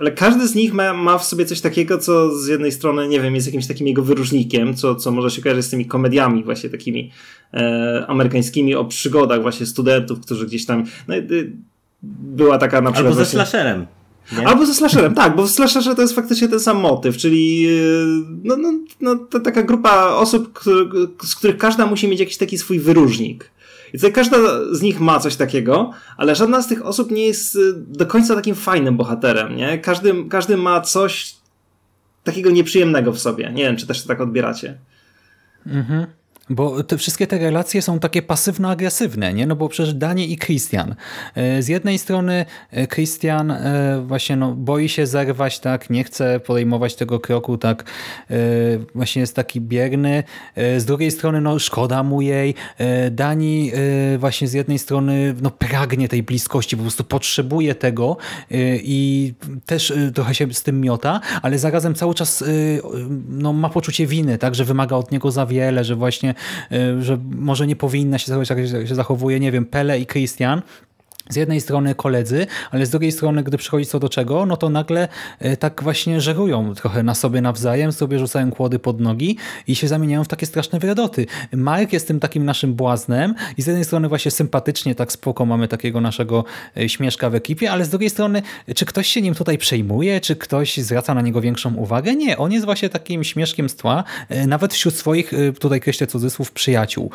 B: Ale każdy z nich ma, ma w sobie coś takiego, co z jednej strony, nie wiem, jest jakimś takim jego wyróżnikiem, co, co może się kojarzyć z tymi komediami właśnie takimi e, amerykańskimi o przygodach właśnie studentów, którzy gdzieś tam... No, była taka na przykład...
C: Albo ze
B: właśnie,
C: slasherem.
B: Nie? Albo ze slasherem, tak, bo w slasherze to jest faktycznie ten sam motyw, czyli e, no, no, no, to taka grupa osób, który, z których każda musi mieć jakiś taki swój wyróżnik. I tutaj każda z nich ma coś takiego, ale żadna z tych osób nie jest e, do końca takim fajnym bohaterem, nie? Każdy, każdy ma coś takiego nieprzyjemnego w sobie. Nie wiem, czy też to tak odbieracie.
A: Mhm. Bo te wszystkie te relacje są takie pasywno-agresywne, nie? No bo przecież Dani i Christian. E, z jednej strony e, Christian e, właśnie no, boi się zerwać, tak? Nie chce podejmować tego kroku, tak? Właśnie jest taki bierny. Z drugiej strony no szkoda mu jej. Dani właśnie z jednej strony no pragnie tej bliskości, po prostu potrzebuje tego i też trochę się z tym miota, ale zarazem cały czas no, ma poczucie winy, tak? Że wymaga od niego za wiele, że właśnie że może nie powinna się zachować jak się zachowuje, nie wiem, Pele i Christian, z jednej strony koledzy, ale z drugiej strony, gdy przychodzi co do czego, no to nagle e, tak właśnie żerują trochę na sobie nawzajem, sobie rzucają kłody pod nogi i się zamieniają w takie straszne wrodoty. Mark jest tym takim naszym błaznem i z jednej strony właśnie sympatycznie, tak spoko, mamy takiego naszego e, śmieszka w ekipie, ale z drugiej strony, czy ktoś się nim tutaj przejmuje, czy ktoś zwraca na niego większą uwagę? Nie, on jest właśnie takim śmieszkiem z tła, e, nawet wśród swoich, tutaj kreślę cudzysłów, przyjaciół.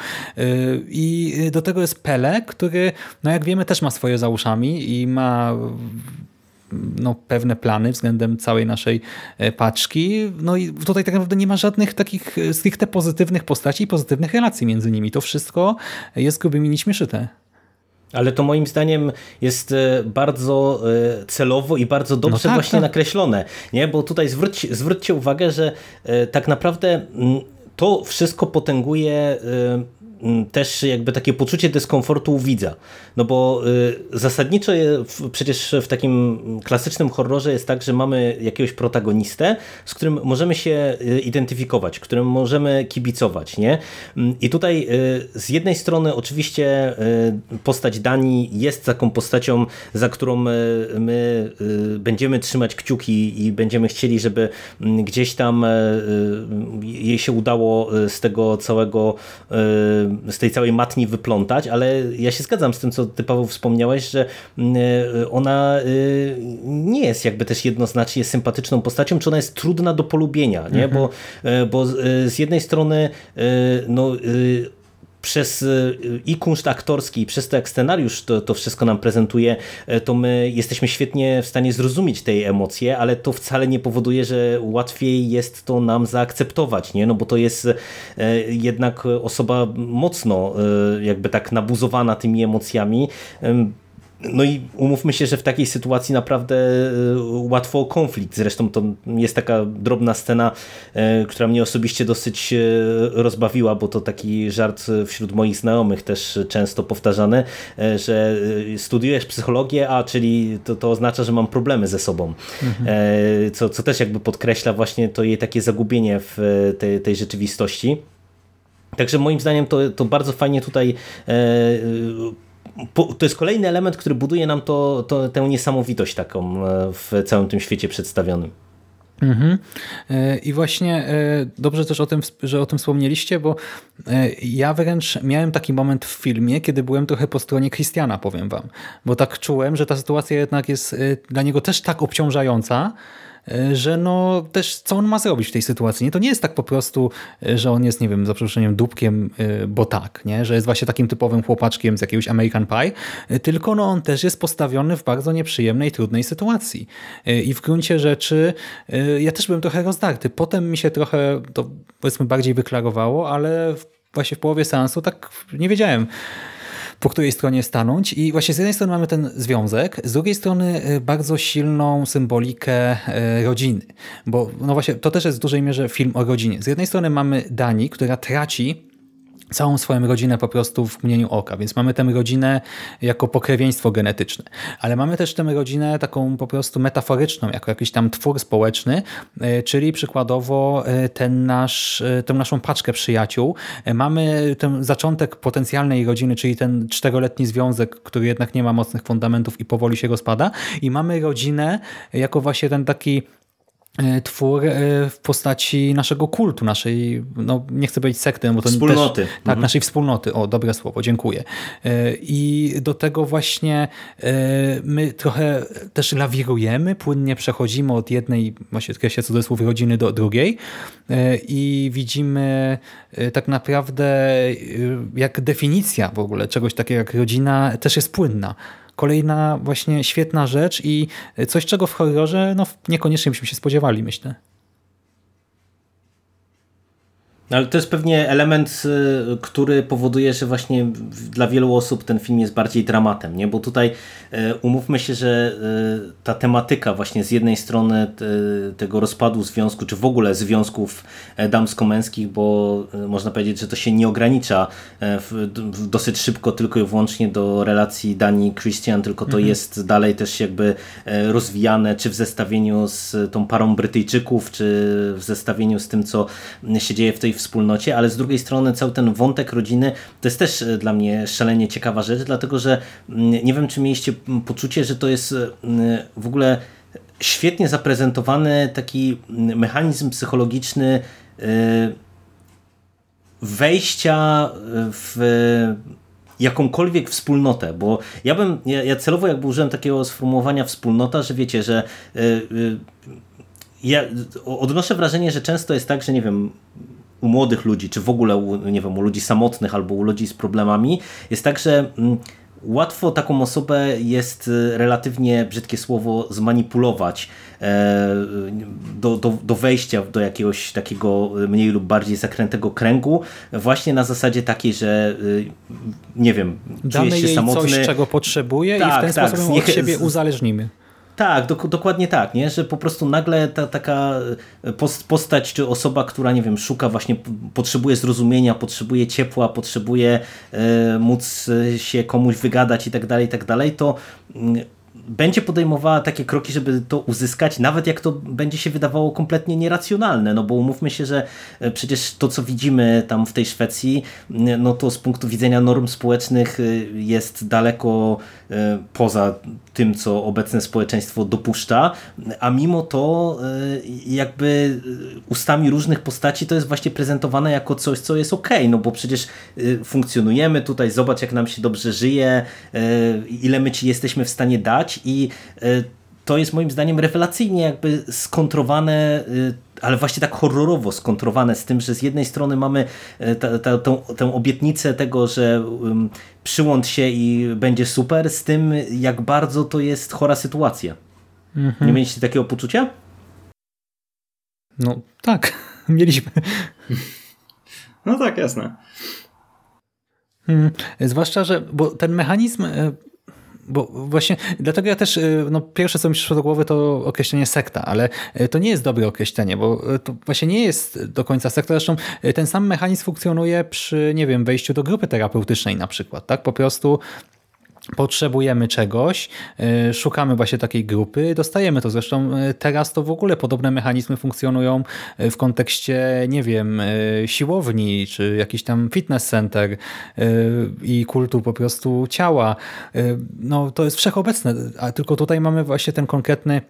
A: I do tego jest Pele, który, no jak wiemy, też ma swoje za uszami i ma no, pewne plany względem całej naszej e, paczki. No i tutaj tak naprawdę nie ma żadnych takich stricte pozytywnych postaci i pozytywnych relacji między nimi. To wszystko jest grubymi nićmi szyte.
C: Ale to moim zdaniem jest e, bardzo e, celowo i bardzo dobrze no tak, właśnie tak. nakreślone. Nie? Bo tutaj zwróć, zwróćcie uwagę, że tak naprawdę mm, to wszystko potęguje też jakby takie poczucie dyskomfortu widza. No bo y, zasadniczo przecież w takim klasycznym horrorze jest tak, że mamy jakiegoś protagonistę, z którym możemy się y, identyfikować, którym możemy kibicować. Nie? Mm, I tutaj y, z jednej strony oczywiście postać Dani jest taką postacią, za którą my będziemy trzymać kciuki i będziemy chcieli, żeby mm, gdzieś tam jej się udało z tego całego z tej całej matni wyplątać, ale ja się zgadzam z tym, co ty Paweł wspomniałeś, że mm, e, ona e, nie jest jakby też jednoznacznie sympatyczną postacią, czy ona jest trudna do polubienia, nie? Mhm. Bo, e, bo z jednej strony no przez y, i kunszt aktorski, i przez to jak scenariusz to, to wszystko nam prezentuje, e, to my jesteśmy świetnie w stanie zrozumieć tej emocje, ale to wcale nie powoduje, że łatwiej jest to nam zaakceptować, nie? No bo to jest e, jednak osoba mocno e, jakby tak nabuzowana tymi emocjami, no i umówmy się, że w takiej sytuacji naprawdę e, łatwo o konflikt. Zresztą to jest taka drobna scena, e, która mnie osobiście dosyć e, rozbawiła, bo to taki żart wśród moich znajomych też często powtarzany, że studiujesz psychologię, a czyli to, to oznacza, że mam problemy ze sobą. Mhm. Co, co też jakby podkreśla właśnie to jej takie zagubienie w tej, tej rzeczywistości. Także moim zdaniem to, to bardzo fajnie tutaj to jest kolejny element, który buduje nam to, to, tę niesamowitość taką e, w całym tym świecie przedstawionym.
A: Mhm. E, I właśnie e, dobrze też o tym, że o tym wspomnieliście, bo ja wręcz miałem taki moment w filmie, kiedy byłem trochę po stronie Christiana, powiem wam. Bo tak czułem, że ta sytuacja jednak jest dla niego też tak obciążająca, że no też co on ma zrobić w tej sytuacji. Nie? To nie jest tak po prostu, e, że on jest, nie wiem, za przeproszeniem dupkiem, e, bo tak, nie? że jest właśnie takim typowym chłopaczkiem z jakiegoś American Pie, tylko no on też jest postawiony w bardzo nieprzyjemnej, trudnej sytuacji. I w gruncie rzeczy ja też byłem trochę rozdarty. Potem mi się trochę to powiedzmy bardziej wyklarowało, ale właśnie w połowie seansu tak nie wiedziałem, po której stronie stanąć. I właśnie z jednej strony mamy ten związek, z drugiej strony y, bardzo silną symbolikę y, rodziny. Bo no właśnie to też jest w dużej mierze film o rodzinie. Z jednej strony mamy Dani, która traci całą swoją rodzinę po prostu w mgnieniu oka, więc mamy tę rodzinę jako pokrewieństwo genetyczne, ale mamy też tę rodzinę taką po prostu metaforyczną, jako jakiś tam twór społeczny, e, czyli przykładowo e, ten nasz, e, tę naszą paczkę przyjaciół. Mamy ten zaczątek potencjalnej rodziny, czyli ten czteroletni związek, który jednak nie ma mocnych fundamentów i powoli się rozpada i mamy rodzinę jako właśnie ten taki twór e, w postaci naszego kultu, naszej, no nie chcę powiedzieć sekty, bo to
C: Wspólnoty.
A: Też, tak, naszej wspólnoty. O, dobre słowo, dziękuję. E, I do tego właśnie my trochę też lawirujemy, płynnie przechodzimy od jednej, właśnie kreślę cudzysłów, rodziny do drugiej i widzimy tak naprawdę jak definicja w ogóle czegoś takiego jak rodzina też jest płynna kolejna właśnie świetna rzecz i coś, czego w horrorze no, niekoniecznie byśmy się spodziewali, myślę.
C: Ale to jest pewnie element, y, który powoduje, że właśnie dla wielu osób ten film jest bardziej dramatem, nie? bo tutaj y, umówmy się, że y, ta tematyka właśnie z jednej strony tego rozpadu związku, czy w ogóle związków e, damsko-męskich, bo można powiedzieć, że to się nie ogranicza e, dosyć szybko tylko i wyłącznie do relacji Dani Christian, tylko to mhm. jest dalej też jakby e, rozwijane, czy w zestawieniu z tą parą Brytyjczyków, czy w zestawieniu z tym, co się dzieje w tej wspólnocie, ale z drugiej strony cały ten wątek rodziny to jest też e, dla mnie szalenie ciekawa rzecz, dlatego że mm, nie wiem, czy mieliście poczucie, że to jest mm, w ogóle świetnie zaprezentowany taki mm, mechanizm psychologiczny e, wejścia w jakąkolwiek wspólnotę, bo ja bym, ja, celowo jakby użyłem takiego sformułowania wspólnota, że wiecie, że ja odnoszę wrażenie, że często jest tak, że nie wiem, u młodych ludzi, czy w ogóle u, nie wiem, u ludzi samotnych albo u ludzi z problemami, jest tak, że mm, łatwo taką osobę jest y, relatywnie, brzydkie słowo, zmanipulować e, do, do, do wejścia do jakiegoś takiego mniej lub bardziej zakrętego kręgu, właśnie na zasadzie takiej, że y, nie wiem,
A: Damy
C: czujesz się
A: jej
C: samotny.
A: coś, czego potrzebuje tak, i w ten tak, sposób ją od siebie uzależnimy.
C: Tak, do, dokładnie tak, nie? że po prostu nagle ta taka e, postać czy osoba, która nie wiem, szuka właśnie, potrzebuje zrozumienia, potrzebuje ciepła, potrzebuje e, móc e, się komuś wygadać i tak dalej, i tak dalej, to mm, będzie podejmowała takie kroki, żeby to uzyskać, nawet jak to będzie się wydawało kompletnie nieracjonalne, no bo umówmy się, że e, przecież to, co widzimy tam w tej Szwecji, no to z punktu widzenia norm społecznych e, jest daleko e, poza tym, co obecne społeczeństwo dopuszcza, a mimo to jakby ustami różnych postaci to jest właśnie prezentowane jako coś, co jest ok, no bo przecież funkcjonujemy tutaj, zobacz jak nam się dobrze żyje, ile my ci jesteśmy w stanie dać, i e, to jest moim zdaniem rewelacyjnie jakby skontrowane, e, ale właśnie tak horrorowo skontrowane z tym, że z jednej strony mamy e, ta, ta, tą, tę obietnicę tego, że um, przyłącz się i będzie super, z tym jak bardzo to jest chora sytuacja. Mhm. Nie mieliście takiego poczucia?
A: No tak, mieliśmy.
B: No tak, jasne.
A: Hmm. Zwłaszcza, że bo ten mechanizm bo właśnie dlatego ja też, y, no pierwsze co mi przyszło do głowy to określenie sekta, ale y, to nie jest dobre określenie, bo y, to właśnie nie jest do końca sekta. Zresztą ten sam mechanizm funkcjonuje przy, nie wiem, wejściu do grupy terapeutycznej na przykład, tak? Po prostu potrzebujemy czegoś, y, szukamy właśnie takiej grupy, dostajemy to. Zresztą y, teraz to w ogóle podobne mechanizmy funkcjonują y, w kontekście, nie wiem, siłowni, czy jakiś tam fitness center i kultu po prostu ciała. No to jest wszechobecne, a tylko tutaj mamy właśnie ten konkretny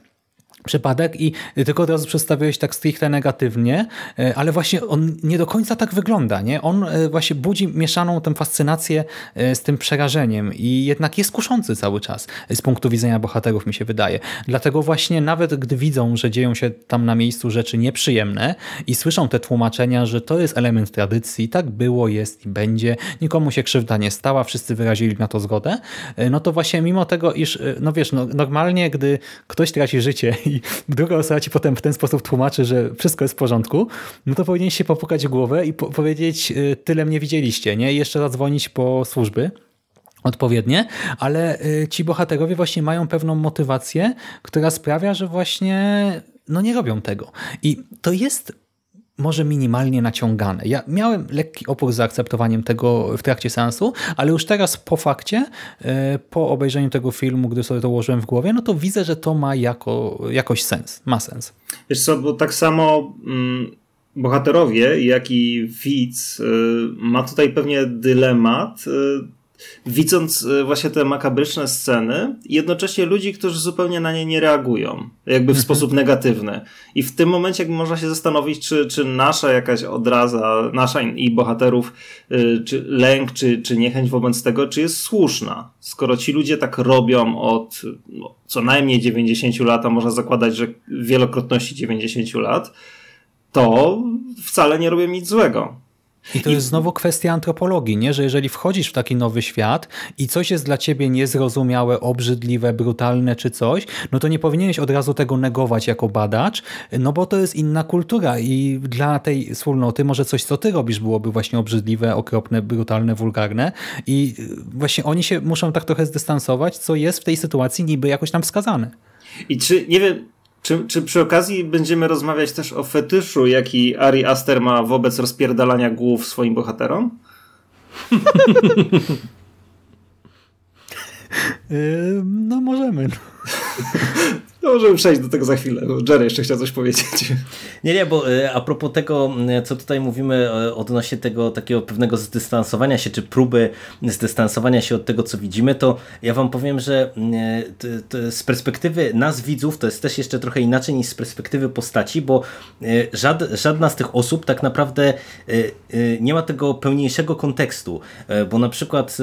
A: przypadek i tylko od razu przedstawiłeś tak stricte negatywnie, e, ale właśnie on nie do końca tak wygląda. nie? On e, właśnie budzi mieszaną tę fascynację e, z tym przerażeniem i jednak jest kuszący cały czas z punktu widzenia bohaterów mi się wydaje. Dlatego właśnie nawet gdy widzą, że dzieją się tam na miejscu rzeczy nieprzyjemne i słyszą te tłumaczenia, że to jest element tradycji, tak było, jest i będzie, nikomu się krzywda nie stała, wszyscy wyrazili na to zgodę, no to właśnie mimo tego, iż no wiesz, no, normalnie gdy ktoś traci życie i druga osoba ci potem w ten sposób tłumaczy, że wszystko jest w porządku, no to powinien się popukać w głowę i po powiedzieć y, tyle mnie widzieliście, nie? I jeszcze zadzwonić po służby odpowiednie, ale y, ci bohaterowie właśnie mają pewną motywację, która sprawia, że właśnie no nie robią tego. I to jest może minimalnie naciągane. Ja miałem lekki opór z zaakceptowaniem tego w trakcie seansu, ale już teraz po fakcie, e, po obejrzeniu tego filmu, gdy sobie to ułożyłem w głowie, no to widzę, że to ma jako, jakoś sens, ma sens.
B: Wiesz co, bo tak samo mm, bohaterowie, jak i widz y, ma tutaj pewnie dylemat, y, widząc y, właśnie te makabryczne sceny i jednocześnie ludzi, którzy zupełnie na nie nie reagują, jakby w
A: Mhm.
B: sposób negatywny. I w tym momencie jakby można się zastanowić, czy, czy nasza jakaś odraza, nasza i bohaterów, y, czy lęk, czy, czy niechęć wobec tego, czy jest słuszna. Skoro ci ludzie tak robią od no, co najmniej 90 lat, a można zakładać, że wielokrotności 90 lat, to wcale nie robią nic złego.
A: I to jest znowu kwestia antropologii, nie? że jeżeli wchodzisz w taki nowy świat i coś jest dla ciebie niezrozumiałe, obrzydliwe, brutalne czy coś, no to nie powinieneś od razu tego negować jako badacz, no bo to jest inna kultura i dla tej wspólnoty może coś, co ty robisz, byłoby właśnie obrzydliwe, okropne, brutalne, wulgarne i właśnie oni się muszą tak trochę zdystansować, co jest w tej sytuacji niby jakoś tam wskazane.
B: I czy, nie wiem, czy, czy przy okazji będziemy rozmawiać też o fetyszu, jaki Ari Aster ma wobec rozpierdalania głów swoim bohaterom?
A: Yy, no możemy. No.
B: Możemy przejść do tego za chwilę, Jerry jeszcze chciał coś powiedzieć.
C: Nie, nie, bo e, a propos tego, e, co tutaj mówimy e, odnośnie tego takiego pewnego zdystansowania się, czy próby zdystansowania się od tego, co widzimy, to ja wam powiem, że z perspektywy nas widzów to jest też jeszcze trochę inaczej niż z perspektywy postaci, bo żad, żadna z tych osób tak naprawdę nie ma tego pełniejszego kontekstu, bo na przykład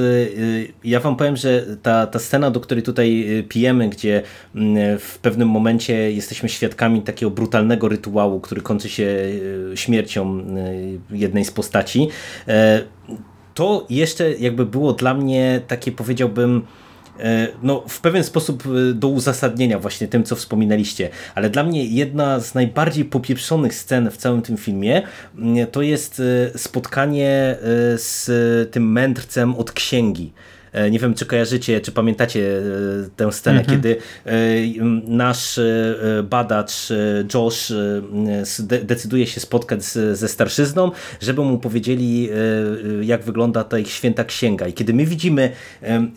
C: ja wam powiem, że ta, ta scena, do której tutaj pijemy, gdzie w pewnym momencie jesteśmy świadkami takiego brutalnego rytuału, który kończy się e, śmiercią e, jednej z postaci. E, To jeszcze jakby było dla mnie takie powiedziałbym no, w pewien sposób do uzasadnienia właśnie tym, co wspominaliście. Ale dla mnie jedna z najbardziej popieprzonych scen w całym tym filmie mm, to jest spotkanie z tym mędrcem od księgi. E, Nie wiem, czy kojarzycie, czy pamiętacie e, tę scenę, kiedy e, nasz badacz Josh decyduje się spotkać z, ze starszyzną, żeby mu powiedzieli, jak wygląda ta ich święta księga. I kiedy my widzimy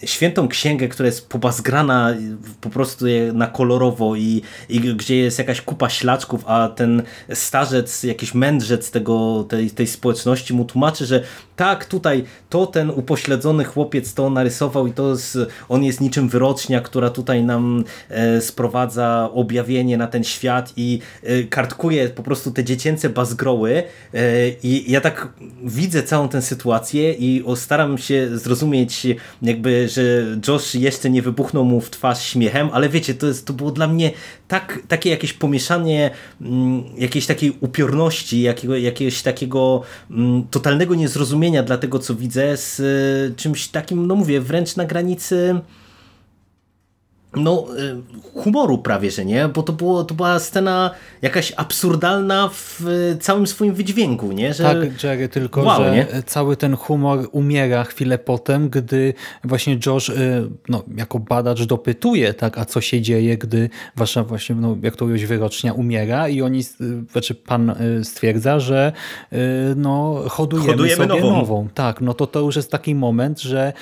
C: świętą księgę, która jest pobazgrana po prostu na kolorowo i, i gdzie jest jakaś kupa ślaczków, a ten starzec, jakiś mędrzec tego, tej, tej społeczności mu tłumaczy, że tak, tutaj to ten upośledzony chłopiec to narysował i to jest, on jest niczym wyrocznia, która tutaj nam e, sprowadza objawienie na ten świat i e, kartkuje po prostu te dziecięce bazgroły e, i ja tak widzę całą tę sytuację i staram się zrozumieć jakby, że Josh jeszcze nie wybuchnął mu w twarz śmiechem, ale wiecie, to, jest, to było dla mnie tak, takie jakieś pomieszanie mm, jakiejś takiej upiorności, jakiego, jakiegoś takiego mm, totalnego niezrozumienia dla tego, co widzę z y, czymś takim, no mówię, wręcz na granicy no, y, humoru prawie, że nie, bo to, było, to była scena jakaś absurdalna w y, całym swoim wydźwięku, nie? Że...
A: Tak, Jerry, tylko
C: Wow,
A: że
C: nie?
A: cały ten humor umiera chwilę potem, gdy właśnie Josh y, no, jako badacz dopytuje, tak, a co się dzieje, gdy wasza właśnie, no, jak to ująć, wyrocznia umiera i oni, znaczy pan stwierdza, że no, hodujemy,
C: Hodujemy
A: sobie
C: nową.
A: nową. Tak, no to to już jest taki moment, że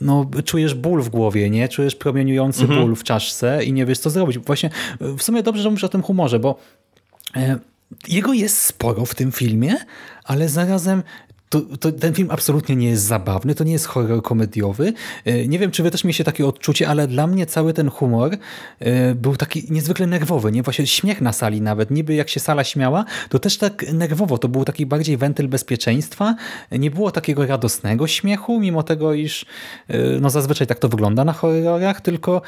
A: no, czujesz ból w głowie, nie? Czujesz promieniujący ból w czaszce i nie wiesz, co zrobić. Właśnie w sumie dobrze, że mówisz o tym humorze, bo E, Jego jest sporo w tym filmie, ale zarazem to, to, ten film absolutnie nie jest zabawny, to nie jest horror komediowy. E, Nie wiem, czy wy też mieliście takie odczucie, ale dla mnie cały ten humor e, był taki niezwykle nerwowy. Nie? Właśnie śmiech na sali nawet. Niby jak się sala śmiała, to też tak nerwowo. To był taki bardziej wentyl bezpieczeństwa. Nie było takiego radosnego śmiechu, mimo tego, iż e, no zazwyczaj tak to wygląda na horrorach, tylko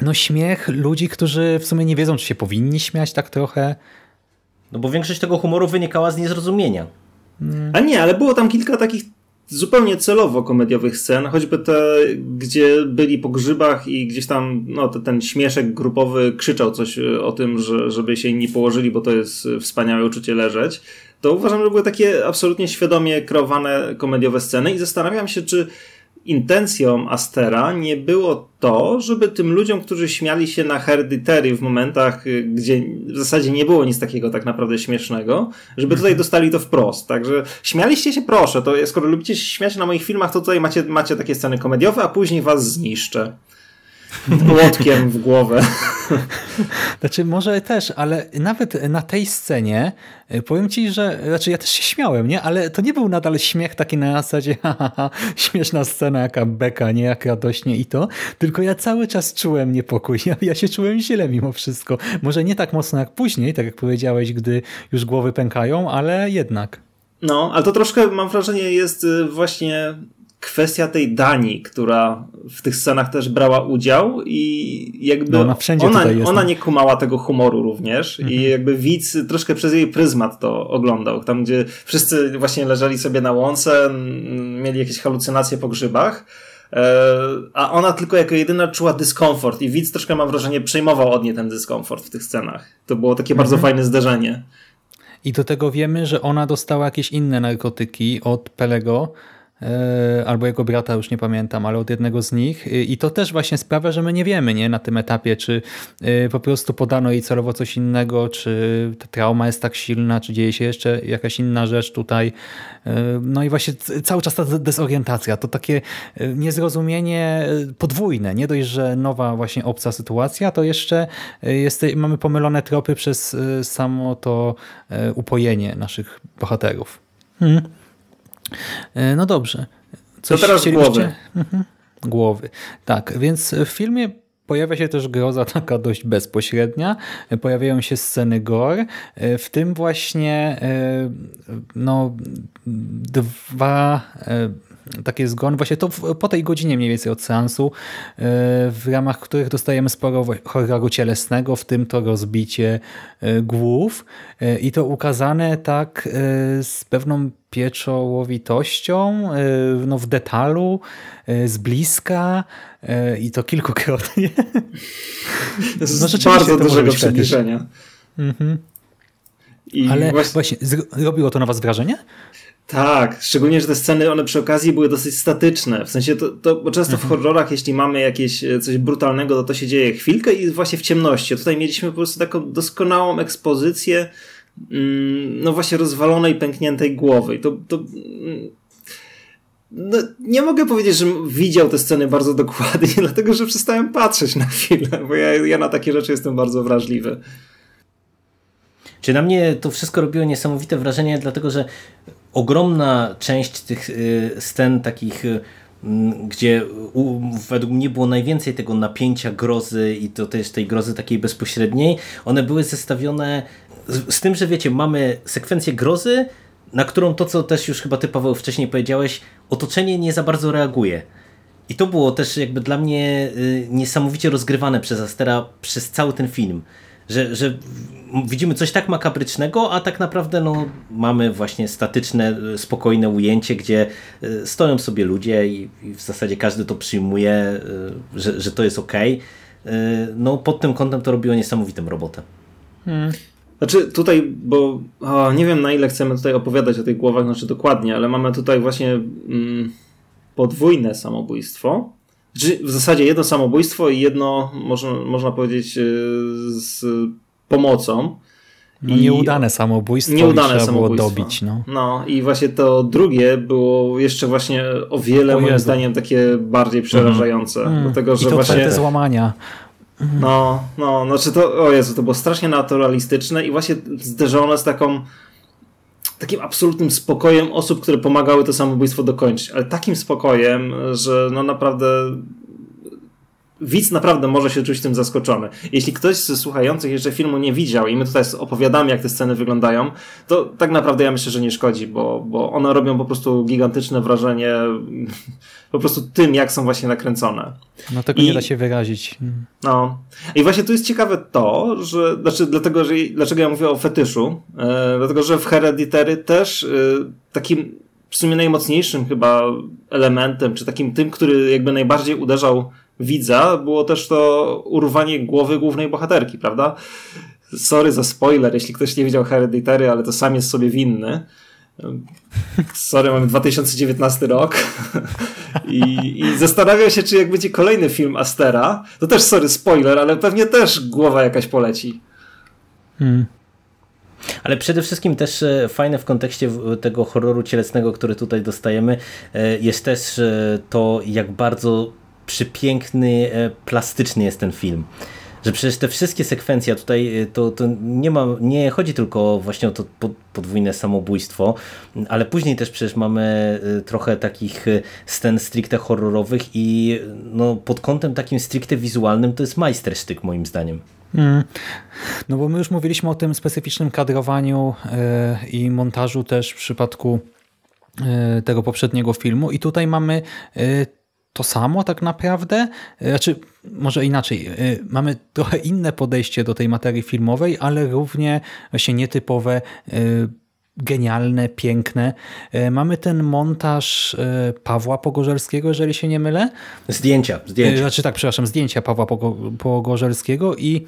A: no śmiech ludzi, którzy w sumie nie wiedzą, czy się powinni śmiać tak trochę.
C: No bo większość tego humoru wynikała z niezrozumienia.
B: A nie, ale było tam kilka takich zupełnie celowo komediowych scen, choćby te, gdzie byli po grzybach i gdzieś tam no, te, ten śmieszek grupowy krzyczał coś e, o tym, że, żeby się inni położyli, bo to jest e, wspaniałe uczucie leżeć. To uważam, że były takie absolutnie świadomie kreowane komediowe sceny i zastanawiam się, czy intencją Astera nie było to, żeby tym ludziom, którzy śmiali się na Hereditary w momentach, y, gdzie w zasadzie nie było nic takiego tak naprawdę śmiesznego, żeby tutaj dostali to wprost. Także śmialiście się, proszę, to skoro lubicie się śmiać na moich filmach, to tutaj macie, macie takie sceny komediowe, a później was zniszczę. Łotkiem w głowę.
A: Znaczy może też, ale nawet na tej scenie y, powiem ci, że znaczy ja też się śmiałem, nie? Ale to nie był nadal śmiech taki na zasadzie haha, śmieszna scena, jaka beka, nie? Jak radośnie i to, tylko ja cały czas czułem niepokój. Ja, ja się czułem źle mimo wszystko. Może nie tak mocno jak później, tak jak powiedziałeś, gdy już głowy pękają, ale jednak.
B: No, ale to troszkę mam wrażenie jest y, właśnie kwestia tej Danii, która w tych scenach też brała udział i jakby
A: no ona,
B: ona,
A: jest,
B: ona
A: no.
B: nie kumała tego humoru również mhm. i jakby widz troszkę przez jej pryzmat to oglądał. Tam, gdzie wszyscy właśnie leżeli sobie na łące, mieli jakieś halucynacje po grzybach, e, a ona tylko jako jedyna czuła dyskomfort i widz troszkę mam wrażenie przejmował od niej ten dyskomfort w tych scenach. To było takie bardzo
A: mhm.
B: fajne zderzenie.
A: I do tego wiemy, że ona dostała jakieś inne narkotyki od Pelego, albo jego brata, już nie pamiętam, ale od jednego z nich i to też właśnie sprawia, że my nie wiemy nie na tym etapie, czy e, po prostu podano jej celowo coś innego, czy ta trauma jest tak silna, czy dzieje się jeszcze jakaś inna rzecz tutaj. E, no i właśnie cały czas ta dezorientacja, to takie niezrozumienie podwójne. Nie dość, że nowa właśnie obca sytuacja, to jeszcze jest, mamy pomylone tropy przez samo to upojenie naszych bohaterów. Hmm. E, no dobrze.
B: Coś to teraz głowy.
A: Mhm. Głowy. Tak, więc w filmie pojawia się też groza taka dość bezpośrednia. Pojawiają się sceny gore, e, w tym właśnie e, no, dwa takie zgony, właśnie to po tej godzinie mniej więcej od seansu, w ramach których dostajemy sporo horroru cielesnego, w tym to rozbicie głów i to ukazane tak z pewną pieczołowitością, e, no w detalu, e, z bliska e, i to kilkukrotnie.
B: No, bardzo dużego przybliżenia.
A: Mhm. Ale właśnie... właśnie zrobiło to na was wrażenie?
B: Tak, szczególnie, że te sceny, one przy okazji były dosyć statyczne. W sensie, to, to bo często mhm. w horrorach, jeśli mamy jakieś coś brutalnego, to to się dzieje chwilkę i właśnie w ciemności. A tutaj mieliśmy po prostu taką doskonałą ekspozycję Mm, no właśnie rozwalonej, pękniętej głowy. To, to mm, no, nie mogę powiedzieć, że widział te sceny bardzo dokładnie, dlatego że przestałem patrzeć na chwilę, bo ja, ja na takie rzeczy jestem bardzo wrażliwy.
C: Czy na mnie to wszystko robiło niesamowite wrażenie, dlatego że ogromna część tych y, scen takich y, gdzie według mnie było najwięcej tego napięcia, grozy i to też tej grozy takiej bezpośredniej, one były zestawione z, z tym, że wiecie, mamy sekwencję grozy, na którą to, co też już chyba ty Paweł wcześniej powiedziałeś, otoczenie nie za bardzo reaguje. I to było też jakby dla mnie y, niesamowicie rozgrywane przez Astera przez cały ten film. Że, że widzimy coś tak makabrycznego, a tak naprawdę no, mamy właśnie statyczne, y, spokojne ujęcie, gdzie y, stoją sobie ludzie i, i w zasadzie każdy to przyjmuje, że, że to jest ok. No pod tym kątem to robiło niesamowitą robotę.
B: Hmm. Znaczy tutaj, bo o, nie wiem na ile chcemy tutaj opowiadać o tych głowach, znaczy dokładnie, ale mamy tutaj właśnie mm, podwójne samobójstwo. Znaczy w zasadzie jedno samobójstwo i jedno, można, można powiedzieć, z pomocą.
A: No, nieudane samobójstwo nieudane samobójstwo. było dobić. No.
B: no i właśnie to drugie było jeszcze właśnie o wiele o moim zdaniem takie bardziej przerażające. Mm. Dlatego, że
A: I to
B: właśnie
A: te złamania.
B: No, no, znaczy to, o Jezu, to było strasznie naturalistyczne i właśnie zderzone z taką takim absolutnym spokojem osób, które pomagały to samobójstwo dokończyć, ale takim spokojem, że no naprawdę widz naprawdę może się czuć tym zaskoczony. Jeśli ktoś z słuchających jeszcze filmu nie widział i my tutaj opowiadamy, jak te sceny wyglądają, to tak naprawdę ja myślę, że nie szkodzi, bo, bo one robią po prostu gigantyczne wrażenie po prostu tym, jak są właśnie nakręcone.
A: No tego I, nie da się wyrazić.
B: No. I właśnie tu jest ciekawe to, że, znaczy dlatego, że dlaczego ja mówię o fetyszu, e, dlatego, że w Hereditary też e, takim w sumie najmocniejszym chyba elementem, czy takim tym, który jakby najbardziej uderzał widza, było też to urwanie głowy głównej bohaterki, prawda? Sorry za spoiler, jeśli ktoś nie widział Hereditary, ale to sam jest sobie winny. Sorry, mamy 2019 rok I, i zastanawiam się, czy jak będzie kolejny film Astera, to też sorry, spoiler, ale pewnie też głowa jakaś poleci.
C: Hmm. Ale przede wszystkim też e, fajne w kontekście tego horroru cielesnego, który tutaj dostajemy, e, jest też to, jak bardzo przypiękny, plastyczny jest ten film że przecież te wszystkie sekwencje, tutaj to, to nie, ma, nie chodzi tylko właśnie o to podwójne samobójstwo, ale później też przecież mamy trochę takich scen stricte horrorowych i no, pod kątem takim stricte wizualnym to jest majstersztyk moim zdaniem. Mm.
A: No bo my już mówiliśmy o tym specyficznym kadrowaniu i montażu też w przypadku tego poprzedniego filmu i tutaj mamy to samo tak naprawdę. Znaczy, może inaczej. Mamy trochę inne podejście do tej materii filmowej, ale równie właśnie nietypowe, genialne, piękne. Mamy ten montaż Pawła Pogorzelskiego, jeżeli się nie mylę.
C: Zdjęcia. zdjęcia.
A: Znaczy tak, przepraszam, zdjęcia Pawła Pogorzelskiego i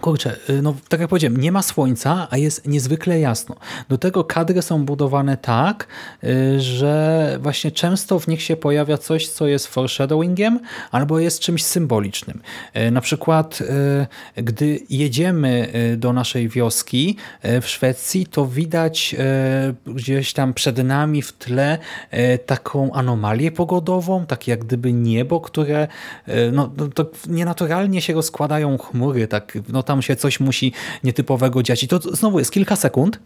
A: Kurczę, y, no tak jak powiedziałem, nie ma słońca, a jest niezwykle jasno. Do tego kadry są budowane tak, y, że właśnie często w nich się pojawia coś, co jest foreshadowingiem albo jest czymś symbolicznym. Y, na przykład, gdy jedziemy do naszej wioski w Szwecji, to widać gdzieś tam przed nami w tle taką anomalię pogodową, tak jak gdyby niebo, które no, to nienaturalnie się rozkładają chmury, tak no tam się coś musi nietypowego dziać. I to znowu jest kilka sekund,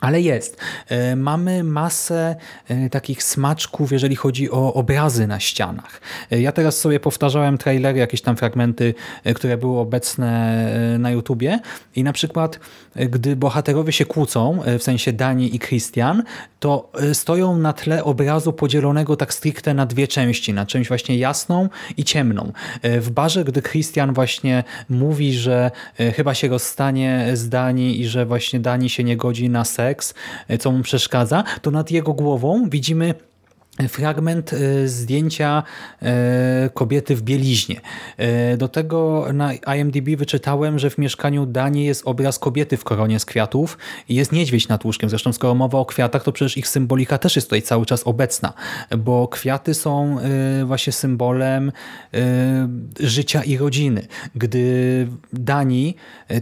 A: ale jest. E, mamy masę e, takich smaczków, jeżeli chodzi o obrazy na ścianach. E, ja teraz sobie powtarzałem trailery, jakieś tam fragmenty, które były obecne na YouTubie i na przykład, gdy bohaterowie się kłócą, w sensie Dani i Christian, to stoją na tle obrazu podzielonego tak stricte na dwie części, na część właśnie jasną i ciemną. W barze, gdy Christian właśnie mówi, że chyba się rozstanie z Dani i że właśnie Dani się nie godzi na seks, seks, e, co mu przeszkadza, to nad jego głową widzimy fragment e, zdjęcia e, kobiety w bieliźnie. Do tego na IMDb wyczytałem, że w mieszkaniu Danii jest obraz kobiety w koronie z kwiatów i jest niedźwiedź nad łóżkiem. Zresztą skoro mowa o kwiatach, to przecież ich symbolika też jest tutaj cały czas obecna, bo kwiaty są właśnie symbolem życia i rodziny. Gdy Dani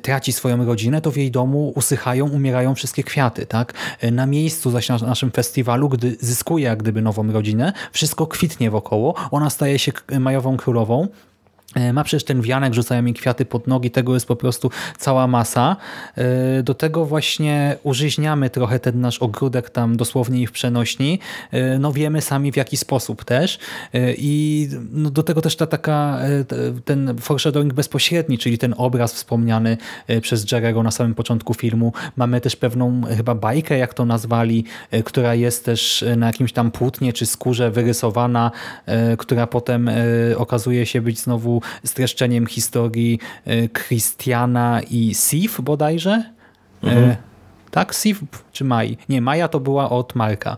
A: traci swoją rodzinę, to w jej domu usychają, umierają wszystkie kwiaty. Tak? Na miejscu zaś na naszym festiwalu, gdy zyskuje jak gdyby nową rodzinę, wszystko kwitnie wokoło, ona staje się majową królową, ma przecież ten wianek, rzucają mi kwiaty pod nogi, tego jest po prostu cała masa. E, do tego właśnie użyźniamy trochę ten nasz ogródek tam dosłownie i w przenośni. E, no wiemy sami w jaki sposób też. I no do tego też ta taka, ten foreshadowing bezpośredni, czyli ten obraz wspomniany przez Jerego na samym początku filmu. Mamy też pewną chyba bajkę, jak to nazwali, która jest też na jakimś tam płótnie czy skórze wyrysowana, która potem okazuje się być znowu streszczeniem historii e, Christiana i Sif bodajże. E, mhm. Tak? Sif czy Mai? Nie, Maja to była od Marka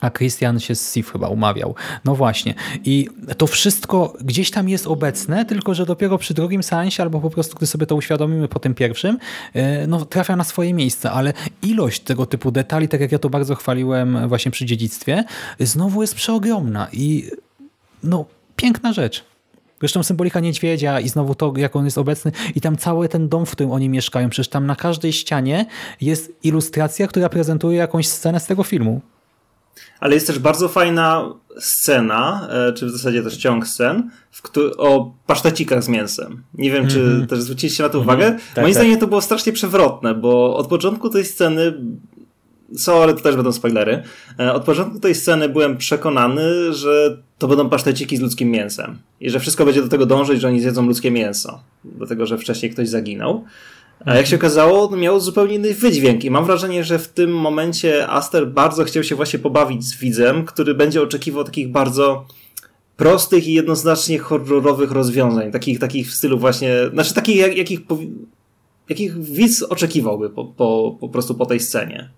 A: a Christian się z Sif chyba umawiał. No właśnie. I to wszystko gdzieś tam jest obecne, tylko że dopiero przy drugim seansie, albo po prostu gdy sobie to uświadomimy po tym pierwszym, e, no trafia na swoje miejsce, ale ilość tego typu detali, tak jak ja to bardzo chwaliłem właśnie przy dziedzictwie, znowu jest przeogromna i no piękna rzecz. Zresztą symbolika niedźwiedzia i znowu to, jak on jest obecny i tam cały ten dom, w którym oni mieszkają. Przecież tam na każdej ścianie jest ilustracja, która prezentuje jakąś scenę z tego filmu.
B: Ale jest też bardzo fajna scena, e, czy w zasadzie też ciąg scen, o pasztecikach z mięsem. Nie wiem, czy mm -hmm. też zwróciliście na to mm -hmm. uwagę. Tak, Moim tak. zdaniem to było strasznie przewrotne, bo od początku tej sceny Sorry, to też będą spoilery. E, od początku tej sceny byłem przekonany, że to będą paszteciki z ludzkim mięsem. I że wszystko będzie do tego dążyć, że oni zjedzą ludzkie mięso. Dlatego, że wcześniej ktoś zaginął. A jak się okazało, miało zupełnie inny wydźwięk. I mam wrażenie, że w tym momencie Aster bardzo chciał się właśnie pobawić z widzem, który będzie oczekiwał takich bardzo prostych i jednoznacznie horrorowych rozwiązań. Takich, takich w stylu właśnie, znaczy takich, jak, jakich, jakich widz oczekiwałby po, po, po prostu po tej scenie.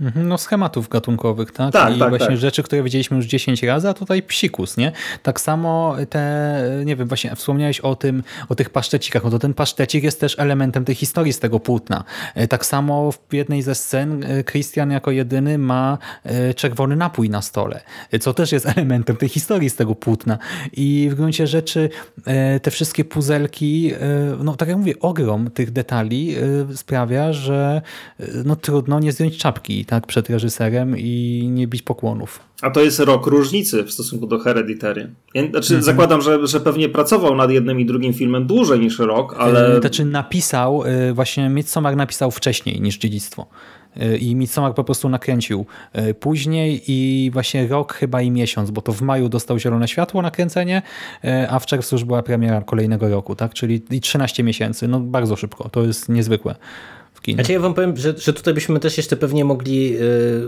A: Mhm, no schematów gatunkowych, tak?
B: Tak,
A: I
B: tak,
A: właśnie
B: tak.
A: rzeczy, które widzieliśmy już 10 razy, a tutaj psikus, nie? Tak samo te, nie wiem, właśnie wspomniałeś o tym, o tych pasztecikach, no to ten pasztecik jest też elementem tej historii z tego płótna. E, Tak samo w jednej ze scen e, Christian jako jedyny ma e, czerwony napój na stole, co też jest elementem tej historii z tego płótna. I w gruncie rzeczy te wszystkie puzelki, no tak jak mówię, ogrom tych detali sprawia, że no trudno nie zdjąć czapki tak, przed reżyserem i nie bić pokłonów.
B: A to jest rok różnicy w stosunku do Hereditary. Ja, znaczy,
A: Mhm.
B: Zakładam, że, że pewnie pracował nad jednym i drugim filmem dłużej niż rok, ale.
A: Znaczy napisał, e, właśnie Midsommar napisał wcześniej niż Dziedzictwo. E, I Midsommar po prostu nakręcił e, później i właśnie rok chyba i miesiąc, bo to w maju dostał zielone światło na kręcenie, e, a w czerwcu już była premiera kolejnego roku, tak? Czyli i 13 miesięcy, no bardzo szybko, to jest niezwykłe w kinie.
C: Znaczy ja wam powiem, że, że tutaj byśmy też jeszcze pewnie mogli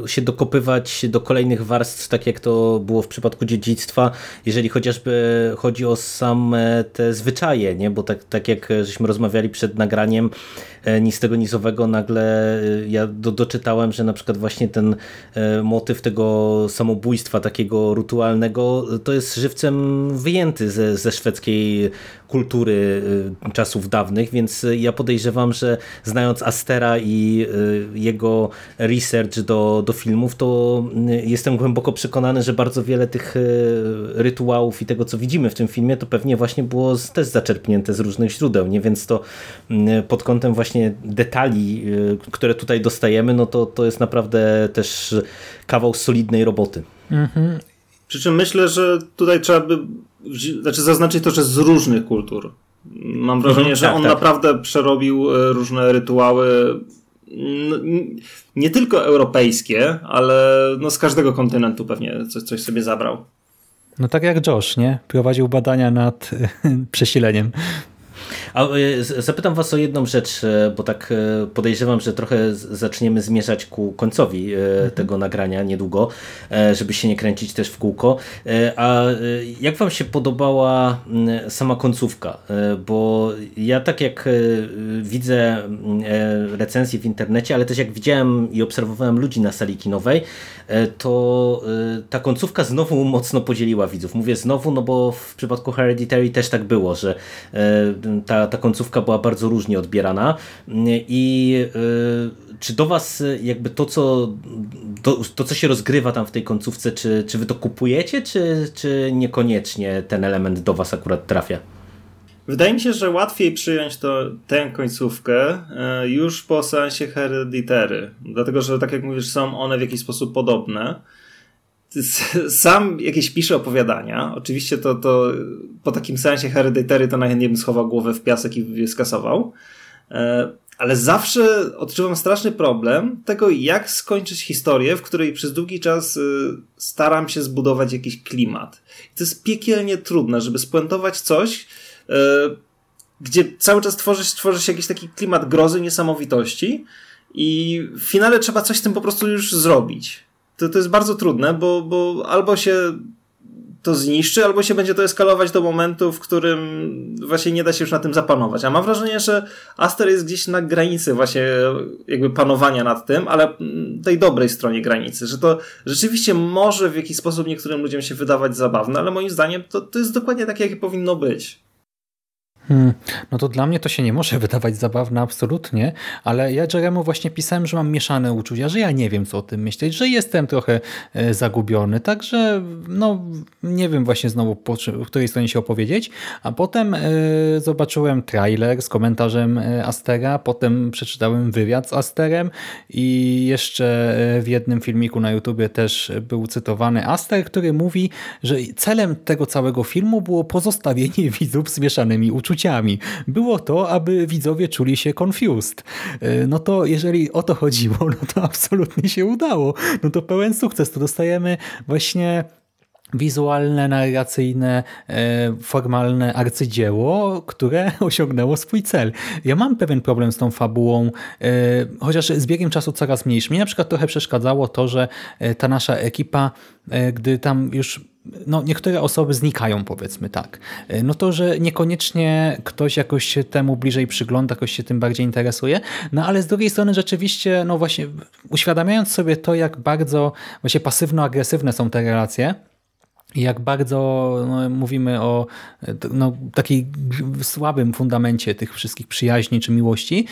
C: y, się dokopywać do kolejnych warstw, tak jak to było w przypadku dziedzictwa, jeżeli chociażby chodzi o same te zwyczaje, nie? bo tak, tak jak żeśmy rozmawiali przed nagraniem e, ni z tego nizowego, nagle y, ja do, doczytałem, że na przykład właśnie ten motyw tego samobójstwa takiego rytualnego, to jest żywcem wyjęty ze, ze szwedzkiej kultury y, czasów dawnych, więc y, ja podejrzewam, że znając Astera i y, jego research do, do filmów, to jestem głęboko przekonany, że bardzo wiele tych rytuałów i tego, co widzimy w tym filmie, to pewnie właśnie było z, też zaczerpnięte z różnych źródeł, nie? Więc to y, pod kątem właśnie detali, które tutaj dostajemy, no to, to jest naprawdę też kawał solidnej roboty.
B: Przy czym myślę, że tutaj trzeba by znaczy zaznaczyć to, że z różnych kultur. Mam wrażenie,
C: Mhm,
B: że
C: tak,
B: on
C: tak.
B: naprawdę przerobił e, różne rytuały. no, Nie tylko europejskie, ale no z każdego kontynentu pewnie coś, coś sobie zabrał.
A: No tak jak Josh, nie? Prowadził badania nad przesileniem.
C: A e, zapytam was o jedną rzecz, e, bo tak e, podejrzewam, że trochę zaczniemy zmierzać ku końcowi e, tego nagrania niedługo, żeby się nie kręcić też w kółko. A jak wam się podobała sama końcówka? Bo ja tak jak widzę recenzje w internecie, ale też jak widziałem i obserwowałem ludzi na sali kinowej, to ta końcówka znowu mocno podzieliła widzów. Mówię znowu, no bo w przypadku Hereditary też tak było, że e, ta, końcówka była bardzo różnie odbierana i e, czy do was jakby to, co to, to, co się rozgrywa tam w tej końcówce, czy, czy wy to kupujecie, czy, czy niekoniecznie ten element do was akurat trafia?
B: Wydaje mi się, że łatwiej przyjąć to, tę końcówkę e, już po seansie Hereditary. Dlatego, że tak jak mówisz, są one w jakiś sposób podobne. Sam jakieś piszę opowiadania. Oczywiście to, to po takim seansie Hereditary to najchętniej bym schował głowę w piasek i skasował. E, Ale zawsze odczuwam straszny problem tego, jak skończyć historię, w której przez długi czas y, staram się zbudować jakiś klimat. I to jest piekielnie trudne, żeby spuentować coś, y, gdzie cały czas tworzy, tworzy się jakiś taki klimat grozy, niesamowitości i w finale trzeba coś z tym po prostu już zrobić. To, to jest bardzo trudne, bo, bo albo się to zniszczy, albo się będzie to eskalować do momentu, w którym właśnie nie da się już na tym zapanować. A mam wrażenie, że Aster jest gdzieś na granicy właśnie jakby panowania nad tym, ale tej dobrej stronie granicy, że to rzeczywiście może w jakiś sposób niektórym ludziom się wydawać zabawne, ale moim zdaniem to, to jest dokładnie takie, jakie powinno być.
A: Hmm. No to dla mnie to się nie może wydawać zabawne absolutnie, ale ja Jeremu właśnie pisałem, że mam mieszane uczucia, że ja nie wiem co o tym myśleć, że jestem trochę e, zagubiony, także no nie wiem właśnie znowu po której stronie się opowiedzieć, a potem e, zobaczyłem trailer z komentarzem e, Astera, potem przeczytałem wywiad z Asterem i jeszcze w jednym filmiku na YouTubie też był cytowany Aster, który mówi, że celem tego całego filmu było pozostawienie widzów z mieszanymi uczuciami. Było to, aby widzowie czuli się confused. E, No to jeżeli o to chodziło, no to absolutnie się udało. No to pełen sukces. To dostajemy właśnie wizualne, narracyjne, e, formalne arcydzieło, które osiągnęło swój cel. Ja mam pewien problem z tą fabułą, e, chociaż z biegiem czasu coraz mniejszy. Mnie na przykład trochę przeszkadzało to, że e, ta nasza ekipa, gdy tam już no, niektóre osoby znikają, powiedzmy tak. No to, że niekoniecznie ktoś jakoś się temu bliżej przygląda, jakoś się tym bardziej interesuje, no ale z drugiej strony rzeczywiście, no właśnie uświadamiając sobie to, jak bardzo właśnie pasywno-agresywne są te relacje, jak bardzo no, mówimy o no, takiej słabym fundamencie tych wszystkich przyjaźni czy miłości,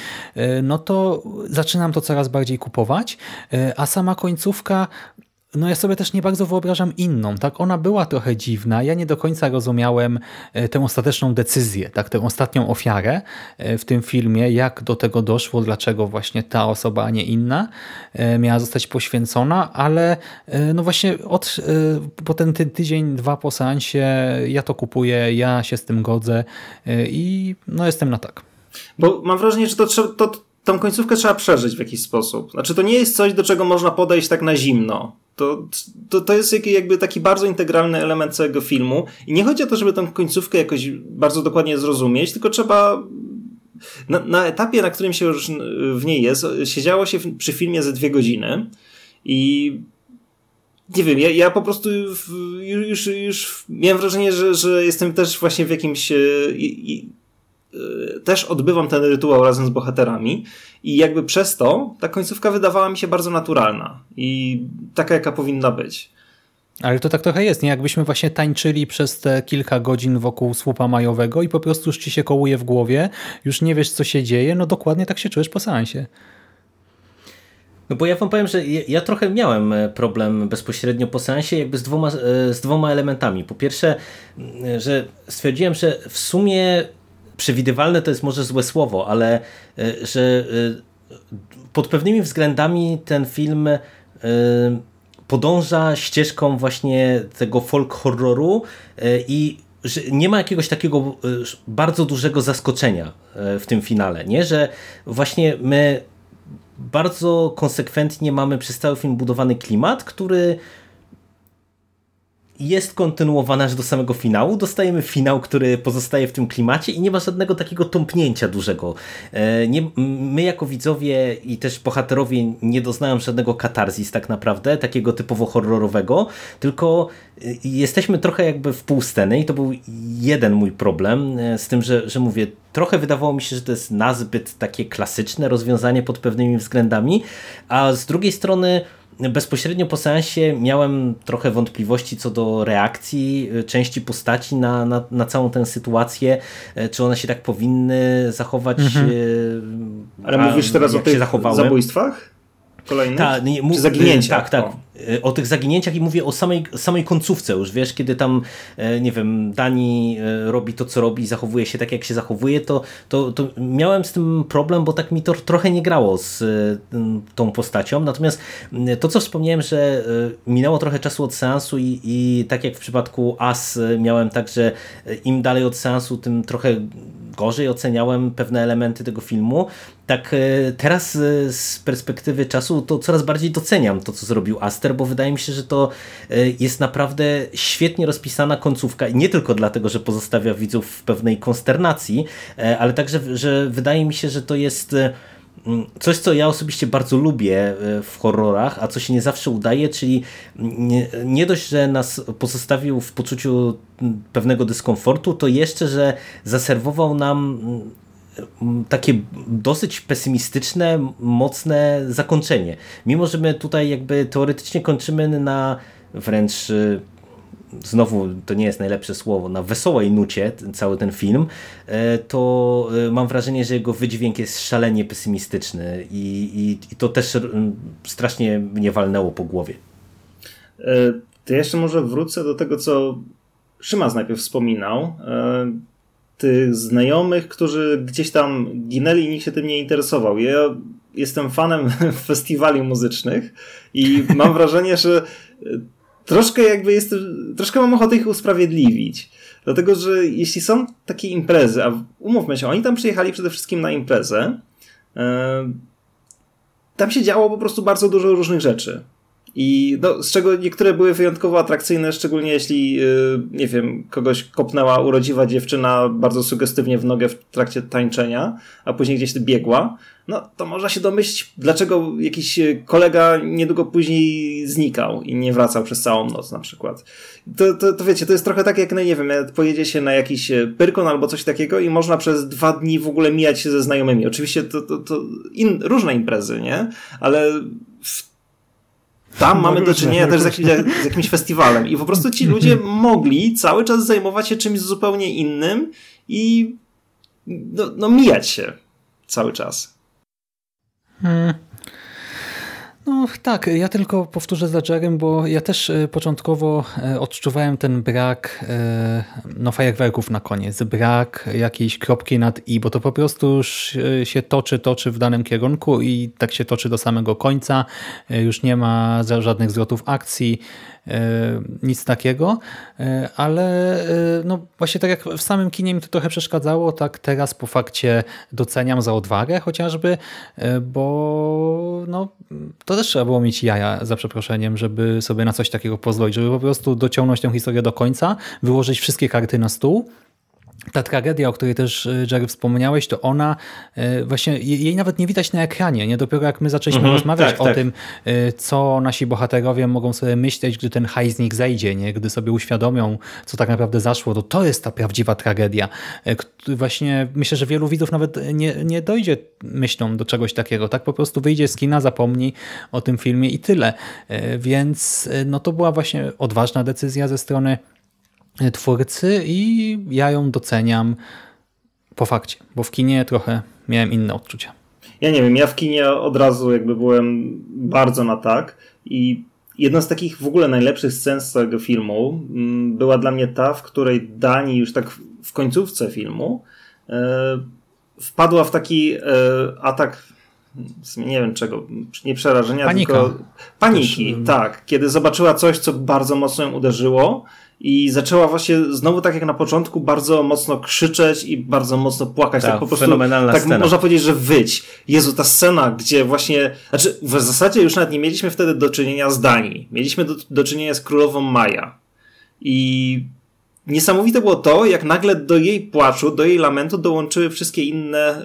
A: no to zaczynam to coraz bardziej kupować, a sama końcówka no ja sobie też nie bardzo wyobrażam inną. Tak, ona była trochę dziwna. Ja nie do końca rozumiałem e, tę ostateczną decyzję, tak, tę ostatnią ofiarę e, w tym filmie, jak do tego doszło, dlaczego właśnie ta osoba, a nie inna e, miała zostać poświęcona, ale no właśnie od, po ten tydzień, dwa po seansie ja to kupuję, ja się z tym godzę i no jestem na tak.
B: Bo mam wrażenie, że to, to, tą końcówkę trzeba przeżyć w jakiś sposób. Znaczy to nie jest coś, do czego można podejść tak na zimno. To, to, to jest jakby taki bardzo integralny element całego filmu. I nie chodzi o to, żeby tę końcówkę jakoś bardzo dokładnie zrozumieć, tylko trzeba. Na, na etapie, na którym się już w niej jest, siedziało się przy filmie ze dwie godziny i nie wiem, ja, ja po prostu już, już miałem wrażenie, że, że jestem też właśnie w jakimś. I, i, też odbywam ten rytuał razem z bohaterami i jakby przez to ta końcówka wydawała mi się bardzo naturalna i taka, jaka powinna być.
A: Ale to tak trochę jest, nie? Jakbyśmy właśnie tańczyli przez te kilka godzin wokół słupa majowego i po prostu już ci się kołuje w głowie, już nie wiesz, co się dzieje, no dokładnie tak się czujesz po seansie.
C: No bo ja wam powiem, że ja, trochę miałem e, problem bezpośrednio po seansie jakby z dwoma, e, z dwoma elementami. Po pierwsze, że stwierdziłem, że w sumie przewidywalne to jest może złe słowo, ale e, że e, pod pewnymi względami ten film e, podąża ścieżką właśnie tego folk horroru i że nie ma jakiegoś takiego bardzo dużego zaskoczenia w tym finale, nie? że właśnie my bardzo konsekwentnie mamy przez cały film budowany klimat, który jest kontynuowana aż do samego finału. Dostajemy finał, który pozostaje w tym klimacie i nie ma żadnego takiego tąpnięcia dużego. E, nie, my jako widzowie i też bohaterowie nie doznają żadnego katarzis tak naprawdę, takiego typowo horrorowego, tylko e, jesteśmy trochę jakby w pół sceny i to był jeden mój problem e, z tym, że, że mówię, trochę wydawało mi się, że to jest nazbyt takie klasyczne rozwiązanie pod pewnymi względami, a z drugiej strony bezpośrednio po seansie miałem trochę wątpliwości co do reakcji y, części postaci na, na, na całą tę sytuację, y, czy one się tak powinny zachować. Mhm. Y,
B: Ale mówisz teraz o tych zabójstwach? Kolejnych? Ta, nie, Czy zaginięcia?
C: Tak, tak. E, o tych zaginięciach i mówię o samej, samej końcówce już, wiesz, kiedy tam, e, nie wiem, Dani e, robi to, co robi i zachowuje się tak, jak się zachowuje, to, to, to miałem z tym problem, bo tak mi to trochę nie grało z tą postacią. Natomiast to, co wspomniałem, że minęło trochę czasu od seansu i, i tak jak w przypadku As miałem tak, że im dalej od seansu, tym trochę gorzej oceniałem pewne elementy tego filmu, tak teraz z perspektywy czasu to coraz bardziej doceniam to, co zrobił Aster, bo wydaje mi się, że to e, jest naprawdę świetnie rozpisana końcówka nie tylko dlatego, że pozostawia widzów w pewnej konsternacji, e, ale także, że wydaje mi się, że to jest e, coś, co ja osobiście bardzo lubię w horrorach, a co się nie zawsze udaje, czyli nie, nie, dość, że nas pozostawił w poczuciu pewnego dyskomfortu, to jeszcze, że zaserwował nam takie dosyć pesymistyczne, mocne zakończenie. Mimo, że my tutaj jakby teoretycznie kończymy na wręcz y, znowu to nie jest najlepsze słowo, na wesołej nucie cały ten film, e, to y, mam wrażenie, że jego wydźwięk jest szalenie pesymistyczny i, i, i to też y, strasznie mnie walnęło po głowie.
B: E, to jeszcze może wrócę do tego, co Szymas najpierw wspominał e, tych znajomych, którzy gdzieś tam ginęli i nikt się tym nie interesował. Ja jestem fanem festiwali muzycznych i mam wrażenie, że troszkę jakby jestem, troszkę mam ochotę ich usprawiedliwić. Dlatego, że jeśli są takie imprezy, a umówmy się, oni tam przyjechali przede wszystkim na imprezę, tam się działo po prostu bardzo dużo różnych rzeczy. I no, z czego niektóre były wyjątkowo atrakcyjne, szczególnie jeśli, yy, nie wiem, kogoś kopnęła urodziwa dziewczyna bardzo sugestywnie w nogę w trakcie tańczenia, a później gdzieś biegła, no to można się domyślić, dlaczego jakiś kolega niedługo później znikał i nie wracał przez całą noc na przykład. To, to, to wiecie, to jest trochę tak jak, no nie wiem, pojedzie się na jakiś pyrkon albo coś takiego i można przez dwa dni w ogóle mijać się ze znajomymi. Oczywiście to, to, to in, różne imprezy, nie? Ale tam mamy do czynienia też z jakimś, z jakimś festiwalem i po prostu ci ludzie mogli cały czas zajmować się czymś zupełnie innym i no, no mijać się cały czas.
A: Hmm. No tak, ja tylko powtórzę za Jerem, bo ja też e, początkowo e, odczuwałem ten brak e, no, fajerwerków na koniec, brak jakiejś kropki nad i, bo to po prostu już się toczy, toczy w danym kierunku i tak się toczy do samego końca, już nie ma żadnych zwrotów akcji, nic takiego, e, ale e, no właśnie tak jak w samym kinie mi to trochę przeszkadzało, tak teraz po fakcie doceniam za odwagę chociażby, bo no, to też trzeba było mieć jaja za przeproszeniem, żeby sobie na coś takiego pozwolić, żeby po prostu dociągnąć tę historię do końca, wyłożyć wszystkie karty na stół ta tragedia, o której też e, Jerry wspomniałeś, to ona e, właśnie, jej nawet nie widać na ekranie, nie? Dopiero jak my zaczęliśmy mhm, rozmawiać tak, o tak. tym, e, co nasi bohaterowie mogą sobie myśleć, gdy ten hajs z nich zejdzie, nie? Gdy sobie uświadomią, co tak naprawdę zaszło, to to jest ta prawdziwa tragedia. Właśnie myślę, że wielu widzów nawet nie, nie dojdzie myślą do czegoś takiego, tak? Po prostu wyjdzie z kina, zapomni o tym filmie i tyle. Więc no to była właśnie odważna decyzja ze strony twórcy i ja ją doceniam po fakcie, bo w kinie trochę miałem inne odczucia.
B: Ja nie wiem, ja w kinie od razu jakby byłem bardzo na tak i jedna z takich w ogóle najlepszych scen z tego filmu mm, była dla mnie ta, w której Dani już tak w końcówce filmu e, wpadła w taki e, atak nie wiem czego, nie przerażenia,
A: Panika.
B: tylko paniki, Też, tak. Kiedy zobaczyła coś, co bardzo mocno ją uderzyło i zaczęła właśnie znowu tak jak na początku bardzo mocno krzyczeć i bardzo mocno płakać. Tak, tak po prostu,
C: fenomenalna
B: tak
C: scena.
B: można powiedzieć, że wyć. Jezu, ta scena, gdzie właśnie, znaczy w zasadzie już nawet nie mieliśmy wtedy do czynienia z Danii. Mieliśmy do, do czynienia z królową Maja. I niesamowite było to, jak nagle do jej płaczu, do jej lamentu dołączyły wszystkie inne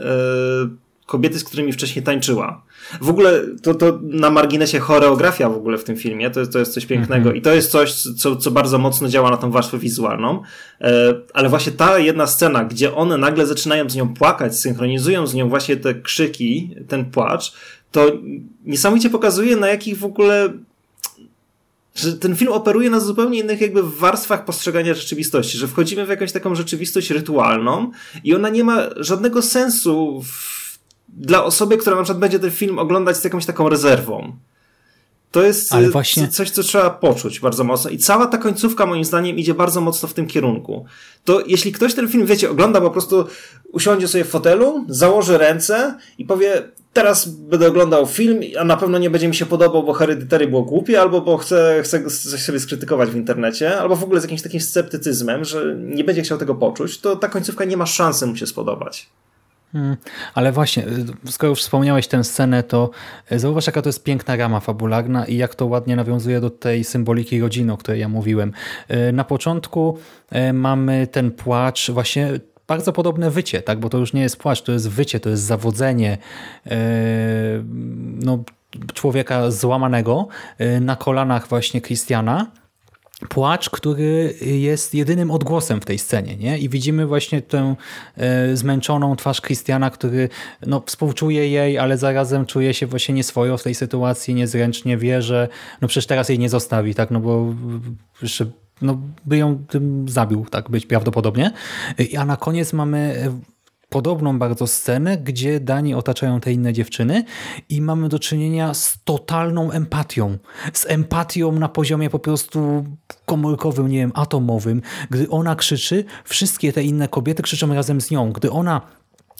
B: yy, kobiety, z którymi wcześniej tańczyła. W ogóle to, to na marginesie choreografia w ogóle w tym filmie, to jest, to jest coś pięknego mm -hmm. i to jest coś, co, co bardzo mocno działa na tą warstwę wizualną, e, ale właśnie ta jedna scena, gdzie one nagle zaczynają z nią płakać, synchronizują z nią właśnie te krzyki, ten płacz, to niesamowicie pokazuje na jakich w ogóle że ten film operuje na zupełnie innych jakby warstwach postrzegania rzeczywistości, że wchodzimy w jakąś taką rzeczywistość rytualną i ona nie ma żadnego sensu w dla osoby, która na przykład będzie ten film oglądać z jakąś taką rezerwą. To jest właśnie... coś, co trzeba poczuć bardzo mocno. I cała ta końcówka, moim zdaniem, idzie bardzo mocno w tym kierunku. To jeśli ktoś ten film, wiecie, ogląda, po prostu usiądzie sobie w fotelu, założy ręce i powie, teraz będę oglądał film, a na pewno nie będzie mi się podobał, bo Hereditary było głupie, albo bo chcę, chcę coś sobie skrytykować w internecie, albo w ogóle z jakimś takim sceptycyzmem, że nie będzie chciał tego poczuć, to ta końcówka nie ma szansy mu się spodobać.
A: Hmm, ale właśnie, y, skoro już wspomniałeś tę scenę, to y, zauważ jaka to jest piękna rama fabularna i jak to ładnie nawiązuje do tej symboliki rodziny, o której ja mówiłem. Y, na początku mamy ten płacz, właśnie bardzo podobne wycie, tak? bo to już nie jest płacz, to jest wycie, to jest zawodzenie no, człowieka złamanego na kolanach właśnie Christiana płacz, który jest jedynym odgłosem w tej scenie. Nie? I widzimy właśnie tę e, zmęczoną twarz Christiana, który no, współczuje jej, ale zarazem czuje się właśnie nieswojo w tej sytuacji, niezręcznie wie, że no przecież teraz jej nie zostawi, tak? no bo no, by ją tym zabił, tak być prawdopodobnie. A na koniec mamy podobną bardzo scenę, gdzie Dani otaczają te inne dziewczyny i mamy do czynienia z totalną empatią. Z empatią na poziomie po prostu komórkowym, nie wiem, atomowym. Gdy ona krzyczy, wszystkie te inne kobiety krzyczą razem z nią. Gdy ona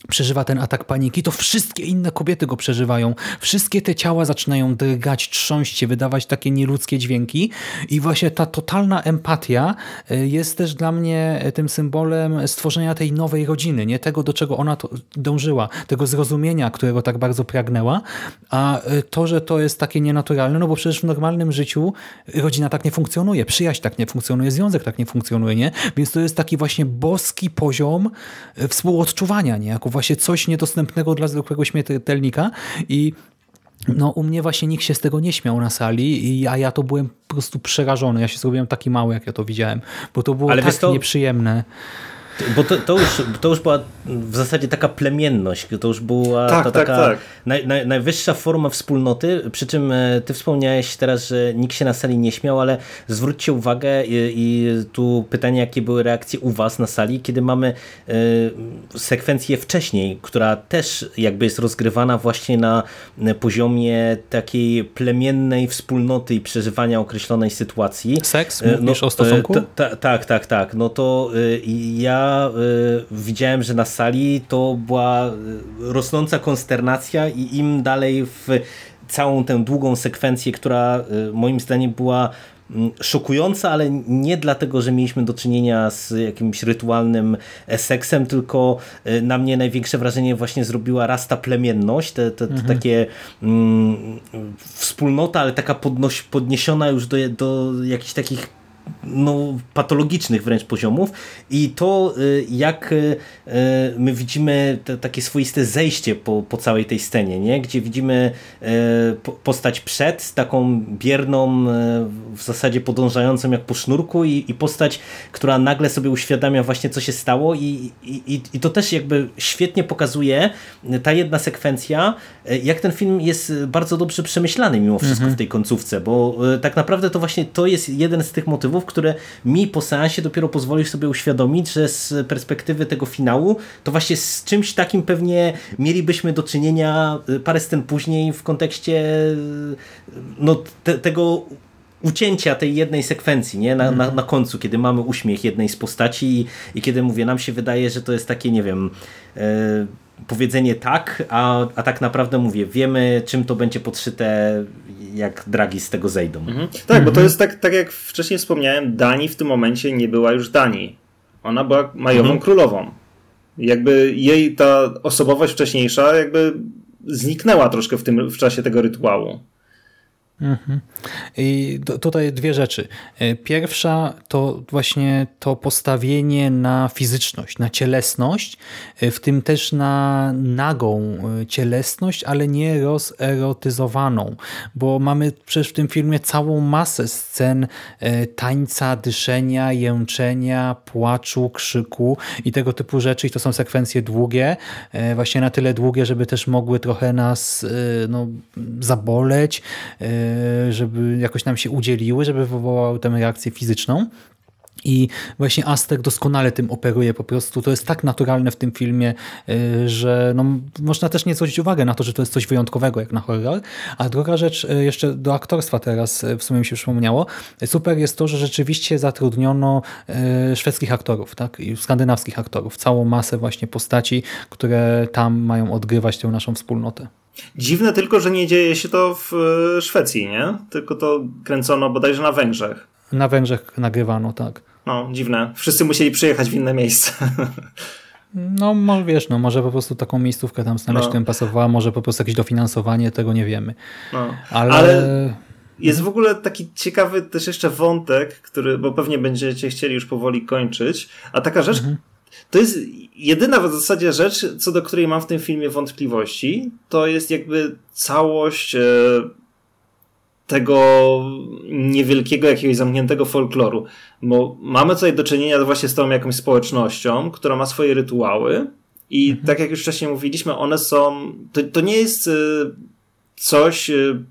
A: przeżywa ten atak paniki, to wszystkie inne kobiety go przeżywają. Wszystkie te ciała zaczynają drgać, trząść się, wydawać takie nieludzkie dźwięki i właśnie ta totalna empatia y, jest też dla mnie tym symbolem stworzenia tej nowej rodziny, nie tego, do czego ona dążyła, tego zrozumienia, którego tak bardzo pragnęła, a y, to, że to jest takie nienaturalne, no bo przecież w normalnym życiu rodzina tak nie funkcjonuje, przyjaźń tak nie funkcjonuje, związek tak nie funkcjonuje, nie? Więc to jest taki właśnie boski poziom współodczuwania, nie? Jako właśnie coś niedostępnego dla zwykłego śmiertelnika i no, u mnie właśnie nikt się z tego nie śmiał na sali, a ja to byłem po prostu przerażony. Ja się zrobiłem taki mały, jak ja to widziałem, bo to było Ale tak to... nieprzyjemne.
C: Bo to, to, już, to już była w zasadzie taka plemienność, to już była tak, ta, tak, taka tak. Naj, naj, najwyższa forma wspólnoty, przy czym e, ty wspomniałeś teraz, że nikt się na sali nie śmiał, ale zwróćcie uwagę i, i tu pytanie, jakie były reakcje u was na sali, kiedy mamy y, sekwencję wcześniej, która też jakby jest rozgrywana właśnie na poziomie takiej plemiennej wspólnoty i przeżywania określonej sytuacji.
A: Seks? Mówisz no, o stosunku?
C: Tak, tak, tak. No to y, ja y, widziałem, że na sali to była y, rosnąca konsternacja i im dalej w całą tę długą sekwencję, która y, moim zdaniem była mm, szokująca, ale nie dlatego, że mieliśmy do czynienia z jakimś rytualnym e, seksem, tylko y, na mnie największe wrażenie właśnie zrobiła raz ta plemienność, te, te, te mhm. takie mm, wspólnota, ale taka podnoś, podniesiona już do, do jakichś takich no, patologicznych wręcz poziomów i to y, jak y, y, my widzimy takie swoiste zejście po, po całej tej scenie, nie? gdzie widzimy postać przed, taką bierną, w zasadzie podążającą jak po sznurku i, i postać, która nagle sobie uświadamia właśnie co się stało i, i, i to też jakby świetnie pokazuje ta jedna sekwencja, jak ten film jest bardzo dobrze przemyślany mimo wszystko mhm. w tej końcówce, bo tak naprawdę to właśnie to jest jeden z tych motywów, które mi po seansie dopiero pozwolisz sobie uświadomić, że z perspektywy tego finału, to właśnie z czymś takim pewnie mielibyśmy do czynienia y, parę scen później w kontekście y, no, te, tego ucięcia tej jednej sekwencji nie? Na, na, na końcu, kiedy mamy uśmiech jednej z postaci i, i kiedy mówię, nam się wydaje, że to jest takie, nie wiem, yy, powiedzenie tak, a, a tak naprawdę mówię, wiemy czym to będzie podszyte, jak dragi z tego zejdą. Mhm.
B: Tak, mhm. bo to jest tak, tak jak wcześniej wspomniałem, Dani w tym momencie nie była już Dani. Ona była majową mhm. królową. Jakby jej ta osobowość wcześniejsza jakby zniknęła troszkę w, tym, w czasie tego rytuału.
A: Mhm. I tutaj dwie rzeczy. E, pierwsza to właśnie to postawienie na fizyczność, na cielesność, e, w tym też na nagą e, cielesność, ale nie rozerotyzowaną, bo mamy przecież w tym filmie całą masę scen tańca, dyszenia, jęczenia, płaczu, krzyku i tego typu rzeczy i to są sekwencje długie, właśnie na tyle długie, żeby też mogły trochę nas no, zaboleć, żeby jakoś nam się udzieliły, żeby wywołały tę reakcję fizyczną. I właśnie Aztek doskonale tym operuje po prostu. To jest tak naturalne w tym filmie, y, że no, można też nie zwrócić uwagę na to, że to jest coś wyjątkowego jak na horror. A druga rzecz, y, jeszcze do aktorstwa teraz y, w sumie mi się przypomniało. Super jest to, że rzeczywiście zatrudniono szwedzkich aktorów tak? i skandynawskich aktorów. Całą masę właśnie postaci, które tam mają odgrywać tę naszą wspólnotę.
B: Dziwne tylko, że nie dzieje się to w e, Szwecji, nie? Tylko to kręcono bodajże na Węgrzech.
A: Na Węgrzech nagrywano, tak.
B: No, dziwne. Wszyscy musieli przyjechać w inne miejsce.
A: No, może wiesz, no, może po prostu taką miejscówkę tam znaleźć, no. którym pasowała, może po prostu jakieś dofinansowanie, tego nie wiemy. No. Ale... Ale...
B: Jest w ogóle taki ciekawy też jeszcze wątek, który, bo pewnie będziecie chcieli już powoli kończyć, a taka rzecz, mhm. To jest jedyna w zasadzie rzecz, co do której mam w tym filmie wątpliwości, to jest jakby całość e, tego niewielkiego, jakiegoś zamkniętego folkloru. Bo mamy tutaj do czynienia właśnie z tą jakąś społecznością, która ma swoje rytuały i mhm. tak jak już wcześniej mówiliśmy, one są. To, to nie jest e, coś e,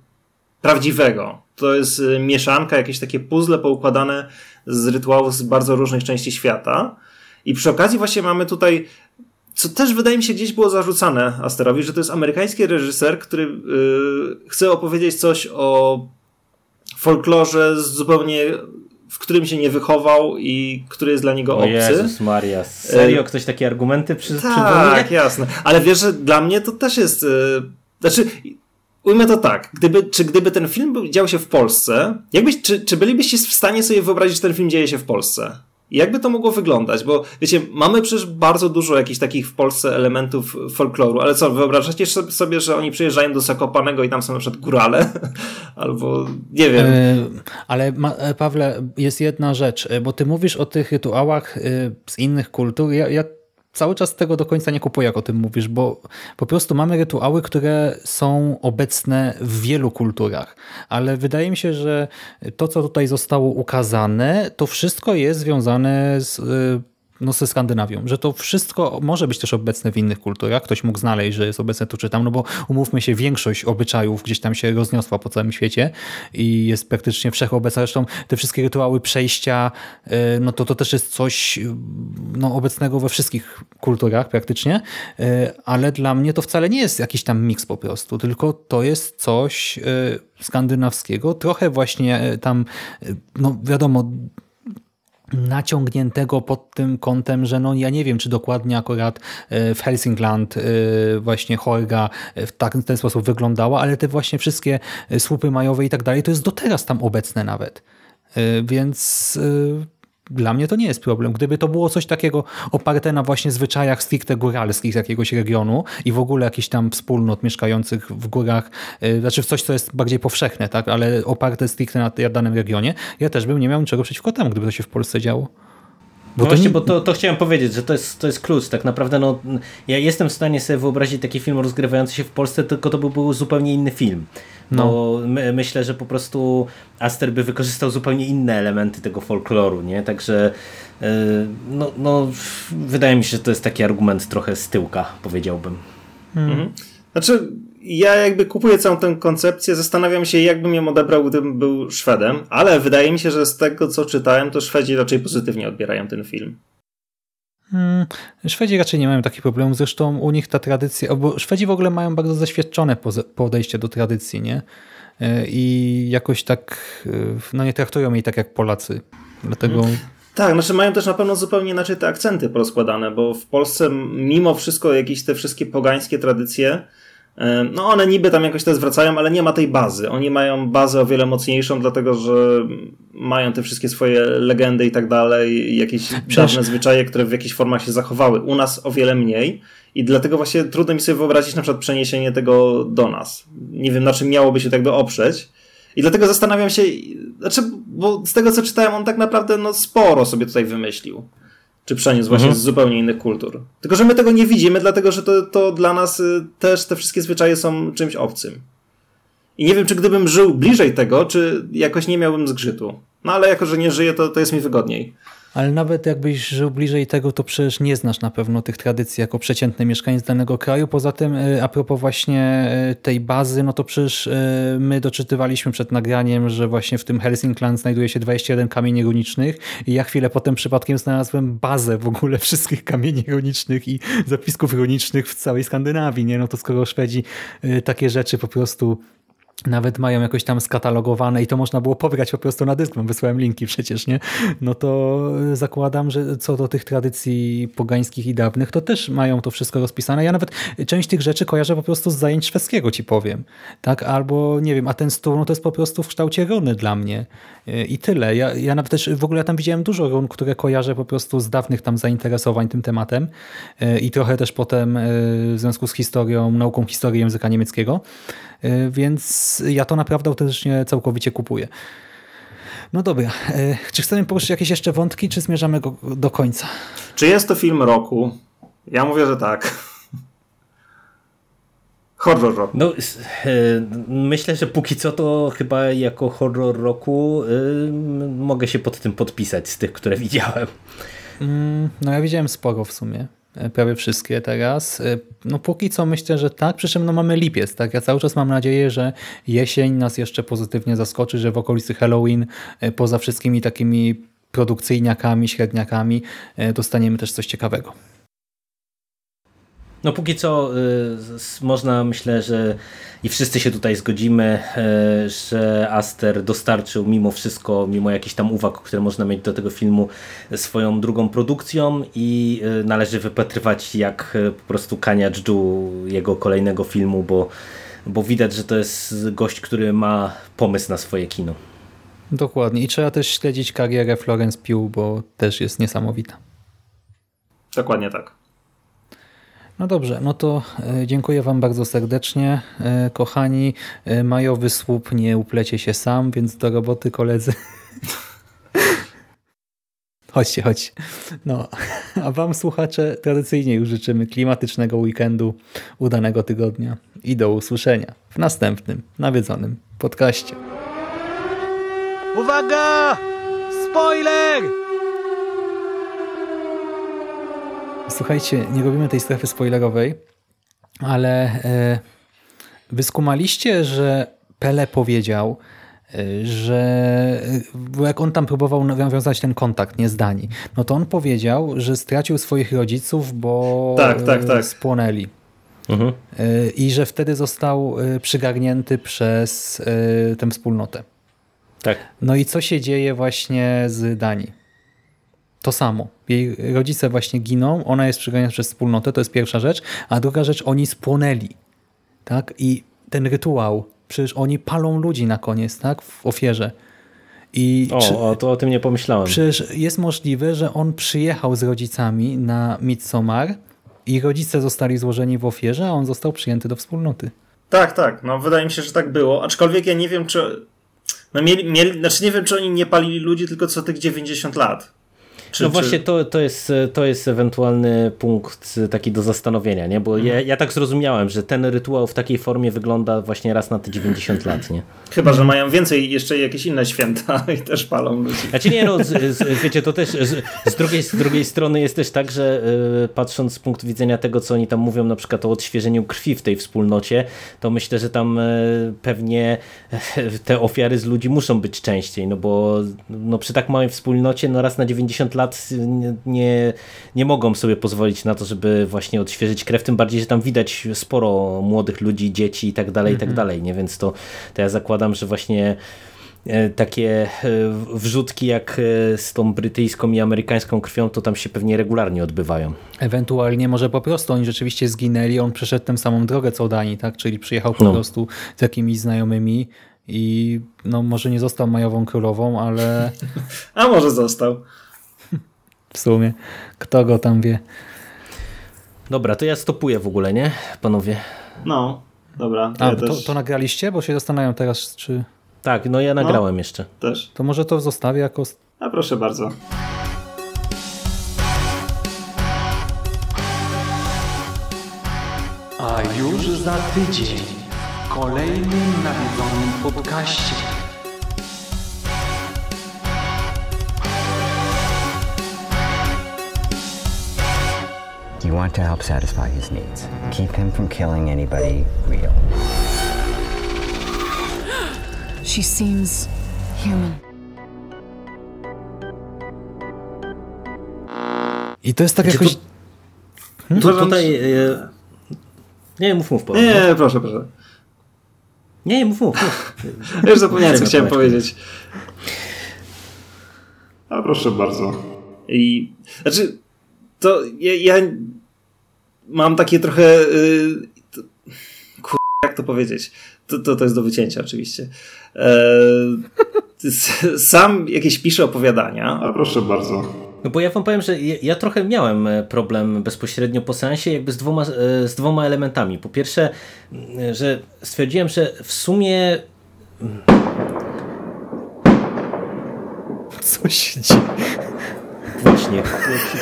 B: prawdziwego. To jest mieszanka, jakieś takie puzzle poukładane z rytuałów z bardzo różnych części świata. I przy okazji właśnie mamy tutaj, co też wydaje mi się gdzieś było zarzucane Asterowi, że to jest amerykański reżyser, który yy, chce opowiedzieć coś o folklorze zupełnie w którym się nie wychował i który jest dla niego
C: O
B: obcy.
C: Jezus Maria, serio ktoś takie argumenty przy,
B: Tak,
C: przywołuje?
B: jasne. Ale wiesz, że dla mnie to też jest. Yy, znaczy, ujmę to tak. Gdyby, czy gdyby ten film dział się w Polsce, jakbyś, czy, czy bylibyście w stanie sobie wyobrazić, że ten film dzieje się w Polsce? Jakby to mogło wyglądać? Bo wiecie, mamy przecież bardzo dużo jakichś takich w Polsce elementów folkloru, ale co, wyobrażacie sobie, że oni przyjeżdżają do Zakopanego i tam są na przykład górale? Albo nie wiem.
A: E, Ale e, Pawle, jest jedna rzecz, e, bo ty mówisz o tych rytuałach z innych kultur. Ja, ja cały czas tego do końca nie kupuję, jak o tym mówisz, bo po prostu mamy rytuały, które są obecne w wielu kulturach, ale wydaje mi się, że to, co tutaj zostało ukazane, to wszystko jest związane z e, no, ze Skandynawią, że to wszystko może być też obecne w innych kulturach. Ktoś mógł znaleźć, że jest obecne tu czy tam, no bo umówmy się, większość obyczajów gdzieś tam się rozniosła po całym świecie i jest praktycznie wszechobecna. Zresztą te wszystkie rytuały przejścia, y, no to to też jest coś y, no, obecnego we wszystkich kulturach praktycznie, y, ale dla mnie to wcale nie jest jakiś tam miks po prostu, tylko to jest coś skandynawskiego, trochę właśnie tam, no wiadomo, naciągniętego pod tym kątem, że no ja nie wiem, czy dokładnie akurat w Helsingland właśnie Horga w, tak, w ten sposób wyglądała, ale te właśnie wszystkie słupy majowe i tak dalej, to jest do teraz tam obecne nawet. Więc dla mnie to nie jest problem. Gdyby to było coś takiego oparte na właśnie zwyczajach stricte góralskich z jakiegoś regionu i w ogóle jakichś tam wspólnot mieszkających w górach, znaczy w coś, co jest bardziej powszechne, tak, ale oparte stricte na danym regionie, ja też bym nie miał niczego przeciwko temu, gdyby to się w Polsce działo.
C: Bo no właśnie, nie... bo to, to chciałem powiedzieć, że to jest, to jest klucz. Tak naprawdę no, ja jestem w stanie sobie wyobrazić taki film rozgrywający się w Polsce, tylko to by był zupełnie inny film. No. Bo my, myślę, że po prostu Aster by wykorzystał zupełnie inne elementy tego folkloru, nie? Także yy, no, no, wydaje mi się, że to jest taki argument trochę z tyłka, powiedziałbym.
B: Mhm. Znaczy, ja jakby kupuję całą tę koncepcję, zastanawiam się, jakbym ją odebrał, gdybym był Szwedem, ale wydaje mi się, że z tego, co czytałem, to Szwedzi raczej pozytywnie odbierają ten film.
A: Hmm, Szwedzi raczej nie mają takich problemów, zresztą u nich ta tradycja, bo Szwedzi w ogóle mają bardzo zaświadczone podejście do tradycji, nie? I jakoś tak, no nie traktują jej tak jak Polacy, dlatego... Hmm.
B: Tak, znaczy mają też na pewno zupełnie inaczej te akcenty porozkładane, bo w Polsce mimo wszystko jakieś te wszystkie pogańskie tradycje, no one niby tam jakoś to zwracają, ale nie ma tej bazy. Oni mają bazę o wiele mocniejszą, dlatego że mają te wszystkie swoje legendy i tak dalej, jakieś Przecież... dawne zwyczaje, które w jakichś formach się zachowały. U nas o wiele mniej i dlatego właśnie trudno mi sobie wyobrazić na przykład przeniesienie tego do nas. Nie wiem, na czym miałoby się tego oprzeć. I dlatego zastanawiam się, znaczy, bo z tego co czytałem, on tak naprawdę no, sporo sobie tutaj wymyślił czy przeniósł właśnie mhm. z zupełnie innych kultur. Tylko, że my tego nie widzimy, dlatego, że to, to dla nas y, też te wszystkie zwyczaje są czymś obcym. I nie wiem, czy gdybym żył bliżej tego, czy jakoś nie miałbym zgrzytu. No ale jako, że nie żyję, to, to jest mi wygodniej.
A: Ale nawet jakbyś żył bliżej tego, to przecież nie znasz na pewno tych tradycji jako przeciętny mieszkaniec danego kraju. Poza tym, a propos właśnie tej bazy, no to przecież my doczytywaliśmy przed nagraniem, że właśnie w tym Helsingland znajduje się 21 kamieni runicznych i ja chwilę potem przypadkiem znalazłem bazę w ogóle wszystkich kamieni runicznych i zapisków runicznych w całej Skandynawii. Nie? No to skoro Szwedzi takie rzeczy po prostu nawet mają jakoś tam skatalogowane i to można było pobrać po prostu na dysk, wysłałem linki przecież, nie? No to zakładam, że co do tych tradycji pogańskich i dawnych, to też mają to wszystko rozpisane. Ja nawet część tych rzeczy kojarzę po prostu z zajęć szwedzkiego, ci powiem. Tak? Albo, nie wiem, a ten stół, no to jest po prostu w kształcie runy dla mnie. I tyle. Ja, ja nawet też, w ogóle ja tam widziałem dużo run, które kojarzę po prostu z dawnych tam zainteresowań tym tematem i trochę też potem w związku z historią, nauką historii języka niemieckiego. Więc ja to naprawdę autentycznie całkowicie kupuję. No dobra, czy chcemy poruszyć jakieś jeszcze wątki, czy zmierzamy go do końca?
B: Czy jest to film roku? Ja mówię, że tak. Horror roku.
C: No, myślę, że póki co to chyba jako horror roku mogę się pod tym podpisać z tych, które widziałem.
A: Mm, no ja widziałem sporo w sumie. E, prawie wszystkie teraz. E, no póki co myślę, że tak, przy czym no mamy lipiec, tak? Ja cały czas mam nadzieję, że jesień nas jeszcze pozytywnie zaskoczy, że w okolicy Halloween e, poza wszystkimi takimi produkcyjniakami, średniakami dostaniemy też coś ciekawego.
C: No póki co y, można, myślę, że i wszyscy się tutaj zgodzimy, y, że Aster dostarczył mimo wszystko, mimo jakichś tam uwag, które można mieć do tego filmu, swoją drugą produkcją i y, należy wypatrywać jak y, po prostu kania dżdżu jego kolejnego filmu, bo, bo widać, że to jest gość, który ma pomysł na swoje kino.
A: Dokładnie. I trzeba też śledzić karierę Florence Pugh, bo też jest niesamowita.
B: Dokładnie tak.
A: No dobrze, no to e, dziękuję Wam bardzo serdecznie. E, Kochani, e, majowy słup nie uplecie się sam, więc do roboty koledzy. Chodźcie, chodźcie. No, a Wam słuchacze tradycyjnie już życzymy klimatycznego weekendu, udanego tygodnia i do usłyszenia w następnym nawiedzonym podcaście.
D: Uwaga! Spoiler!
A: Słuchajcie, nie robimy tej strefy spoilerowej, ale e, wyskumaliście, że Pele powiedział, e, że e, bo jak on tam próbował nawiązać ten kontakt, nie z Danii, no to on powiedział, że stracił swoich rodziców, bo
B: Tak, tak,
A: e,
B: tak.
A: spłonęli.
C: Mhm.
A: E, I że wtedy został e, przygarnięty przez e, tę wspólnotę.
C: Tak.
A: No i co się dzieje właśnie z Danii? To samo. Jej rodzice właśnie giną, ona jest przyganiana przez wspólnotę, to jest pierwsza rzecz, a druga rzecz, oni spłonęli. Tak? I ten rytuał, przecież oni palą ludzi na koniec, tak? W ofierze. I czy,
C: O, o, to o tym nie pomyślałem.
A: przecież jest możliwe, że on przyjechał z rodzicami na Midsommar i rodzice zostali złożeni w ofierze, a on został przyjęty do wspólnoty.
B: Tak, tak. No wydaje mi się, że tak było. Aczkolwiek ja nie wiem, czy. No mieli, mieli, znaczy nie wiem, czy oni nie palili ludzi tylko co tych 90 lat. Czy,
C: no
B: czy...
C: właśnie to, to, jest, to jest ewentualny punkt taki do zastanowienia, nie? bo ja, ja tak zrozumiałem, że ten rytuał w takiej formie wygląda właśnie raz na te 90 lat. Nie?
B: Chyba, że mają więcej, jeszcze jakieś inne święta i też palą ludzi.
C: Znaczy nie, no, z, z, wiecie, to też z, z, drugiej, z drugiej strony jest też tak, że y, patrząc z punktu widzenia tego, co oni tam mówią na przykład o odświeżeniu krwi w tej wspólnocie, to myślę, że tam y, pewnie y, te ofiary z ludzi muszą być częściej, no bo no, przy tak małej wspólnocie no raz na 90 lat nie, nie, nie mogą sobie pozwolić na to, żeby właśnie odświeżyć krew, tym bardziej, że tam widać sporo młodych ludzi, dzieci i tak dalej, i tak dalej, nie? Więc to, to ja zakładam, że właśnie e, takie e, wrzutki jak e, z tą brytyjską i amerykańską krwią, to tam się pewnie regularnie odbywają.
A: Ewentualnie może po prostu oni rzeczywiście zginęli, on przeszedł tę samą drogę co Dani, tak? czyli przyjechał po
C: No.
A: prostu z jakimiś znajomymi i no może nie został majową królową, ale
B: A może został.
A: W sumie kto go tam wie.
C: Dobra, to ja stopuję w ogóle, nie? Panowie.
B: No, dobra.
A: A,
B: ja
A: to,
B: też,
A: to nagraliście? Bo się zastanawiam teraz, czy...
C: Tak, no ja nagrałem jeszcze.
B: też.
A: To może to zostawię jako...
B: A proszę bardzo.
E: A już za tydzień w kolejnym nawiedzonym podcaście.
F: You want to help satisfy his needs. Keep him from killing anybody real.
G: She seems human.
A: I to jest tak
C: Czy
A: jakoś...
C: tu,
B: Uważam,
C: tutaj... E, nie, mów, mów. Paweł.
B: Nie, proszę, proszę.
C: nie, mów, mów. mów.
B: Ja już zapomniałem, co chciałem powiedzieć. A proszę bardzo. I, znaczy, to ja, ja mam takie trochę... Yy, kur... jak to powiedzieć? To, to, to jest do wycięcia oczywiście. S- sam jakieś piszę opowiadania. A proszę bardzo.
C: No bo ja wam powiem, że ja, ja trochę miałem e, problem bezpośrednio po seansie jakby z dwoma, e, z dwoma elementami. Po pierwsze, że stwierdziłem, że w sumie
A: Co się dzieje?
C: Właśnie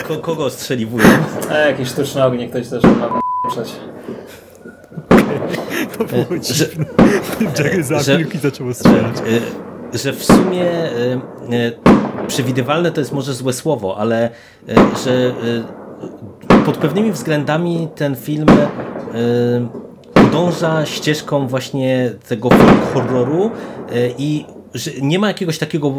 C: ko, kogo ostrzeliwują.
B: A jakieś sztuczne ognie ktoś też ma przeć.
C: Że,
A: Jerry
C: zamilkł
A: i zaczął
C: e, że w sumie e, e, przewidywalne to jest może złe słowo, ale e, że e, pod pewnymi względami ten film e, podąża ścieżką właśnie tego folk horroru e, i że nie ma jakiegoś takiego